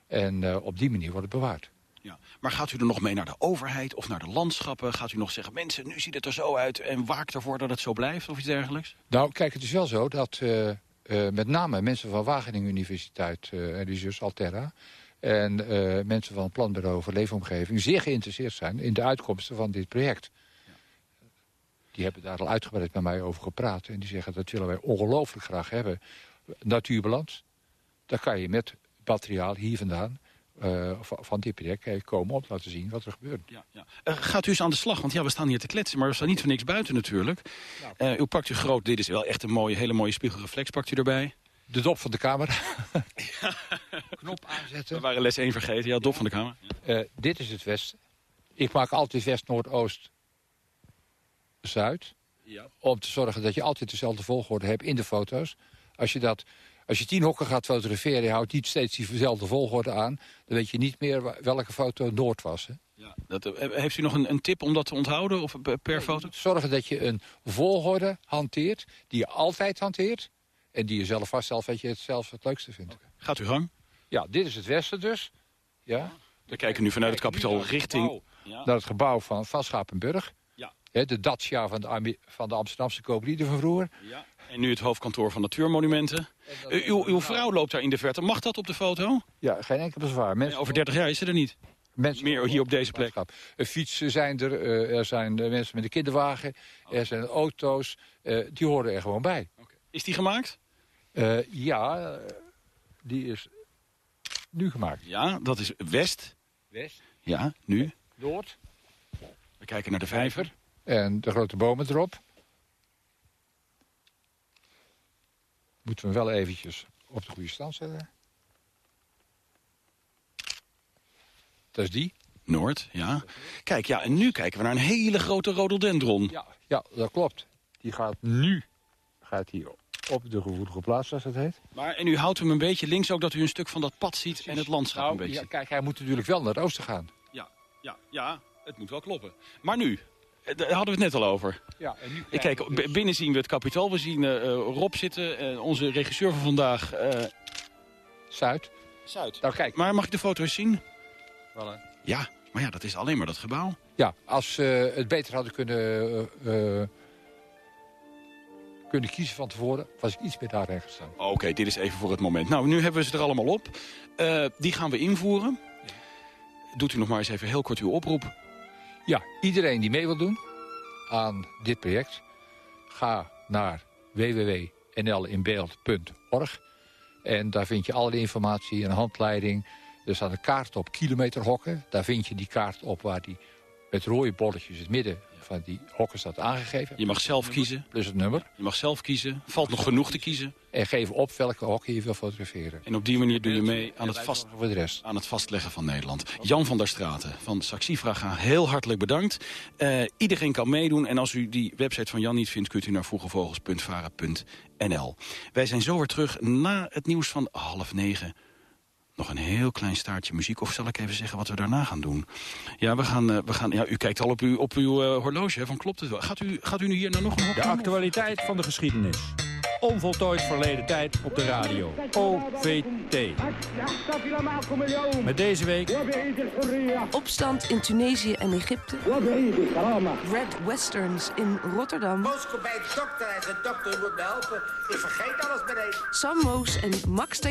En uh, op die manier wordt het bewaard. Ja. Maar gaat u er nog mee naar de overheid of naar de landschappen? Gaat u nog zeggen, mensen, nu ziet het er zo uit... en waakt ervoor dat het zo blijft of iets dergelijks? Nou, kijk, het is wel zo dat met name mensen van Wageningen Universiteit... en die zus Alterra... en mensen van het Planbureau voor Leefomgeving... zeer geïnteresseerd zijn in de uitkomsten van dit project. Die hebben daar al uitgebreid met mij over gepraat. En die zeggen dat willen wij ongelooflijk graag hebben. Natuurbalans. Daar kan je met materiaal hier vandaan uh, van dit project komen om te laten zien wat er gebeurt. Ja, ja. Uh, gaat u eens aan de slag, want ja, we staan hier te kletsen, maar we staan niet voor niks buiten natuurlijk. Uh, u pakt u groot, dit is wel echt een mooie, hele mooie spiegelreflex, pakt u erbij. De dop van de camera. Knop aanzetten. We waren les 1 vergeten, ja, dop van de camera. dit is het westen. Ik maak altijd west, noord, oost, zuid. Ja. Om te zorgen dat je altijd dezelfde volgorde hebt in de foto's. Als je dat als je tien hokken gaat fotograferen... je houdt niet steeds diezelfde volgorde aan... dan weet je niet meer welke foto Noord was. Hè? Ja, dat, eh, heeft u nog een, een, tip om dat te onthouden of per foto? Zorgen dat je een volgorde hanteert die je altijd hanteert... en die je zelf vaststelt wat je het zelf het leukste vindt. Gaat u gang? Ja, dit is het westen dus. Ja. We kijken nu vanuit het kapitaal richting... Naar het gebouw van Van Schapenburg. De Dacia van de, van de Amsterdamse Coöperatie van vroeger. Ja. En nu het hoofdkantoor van Natuurmonumenten. Uh, uw, uw, vrouw loopt daar in de verte. Mag dat op de foto? Ja, geen enkel bezwaar. Mensen... over 30 jaar is ze er niet. Mensen Meer hier op deze plek. Fietsen zijn er, uh, er zijn mensen met een kinderwagen, er zijn auto's. Die horen er gewoon bij. Okay. Is die gemaakt? ja, die is nu gemaakt. Ja, dat is West. West. Ja, nu. Noord. We kijken naar de vijver. En de grote bomen erop. moeten we wel eventjes op de goede stand zetten. Dat is die. Noord, ja. Kijk, ja, en nu kijken we naar een hele grote rhododendron. Ja, ja dat klopt. Die gaat nu gaat hier op de gevoelige plaats, zoals het heet. Maar, en u houdt hem een beetje links ook dat u een stuk van dat pad ziet en het landschap nou, een beetje. Ja, kijk, hij moet natuurlijk wel naar het oosten gaan. Ja, ja, ja, het moet wel kloppen. Maar nu, daar hadden we het net al over. Ja, en nu Kijk, dus... binnen zien we het kapitaal. We zien uh, Rob zitten, uh, onze regisseur van vandaag. Uh... Zuid. Zuid. Nou, kijk. Maar mag ik de foto's zien? Wel, hè? Ja, maar ja, dat is alleen maar dat gebouw. Ja, als we het beter hadden kunnen, kunnen kiezen van tevoren... was ik iets meer daarheen gestaan. Oké, dit is even voor het moment. Nou, nu hebben we ze er allemaal op. die gaan we invoeren. Ja. Doet u nog maar eens even heel kort uw oproep. Ja, iedereen die mee wil doen aan dit project... ga naar www.nlinbeeld.org. En daar vind je alle informatie, een handleiding. Er staat een kaart op kilometerhokken. Daar vind je die kaart op waar die met rode bolletjes het midden van die hokken staat aangegeven. Je mag zelf kiezen. Plus het nummer. Je mag zelf kiezen. Valt nog genoeg te kiezen. En geef op welke hokken je wil fotograferen. En op die manier doe je mee aan het, vast, voor de rest. aan het vastleggen van Nederland. Jan van der Straten van Saxifraga, heel hartelijk bedankt. Uh, iedereen kan meedoen. En als u die website van Jan niet vindt, kunt u naar vroegevogels.varen.nl. Wij zijn zo weer terug na het nieuws van half negen nog een heel klein staartje muziek. Of zal ik even zeggen wat we daarna gaan doen? Ja, we gaan, uh, we gaan, ja u kijkt al op uw, op uw uh, horloge, hè, van klopt het wel. Gaat u, gaat u nu hier naar nog een De actualiteit van de geschiedenis. Onvoltooid verleden tijd op de radio. OVT. Met deze week... Opstand in Tunesië en Egypte. Red Westerns in Rotterdam. Moskou bij de dokter en de dokter moet me helpen. Ik vergeet alles meteen. Sam Moos en Max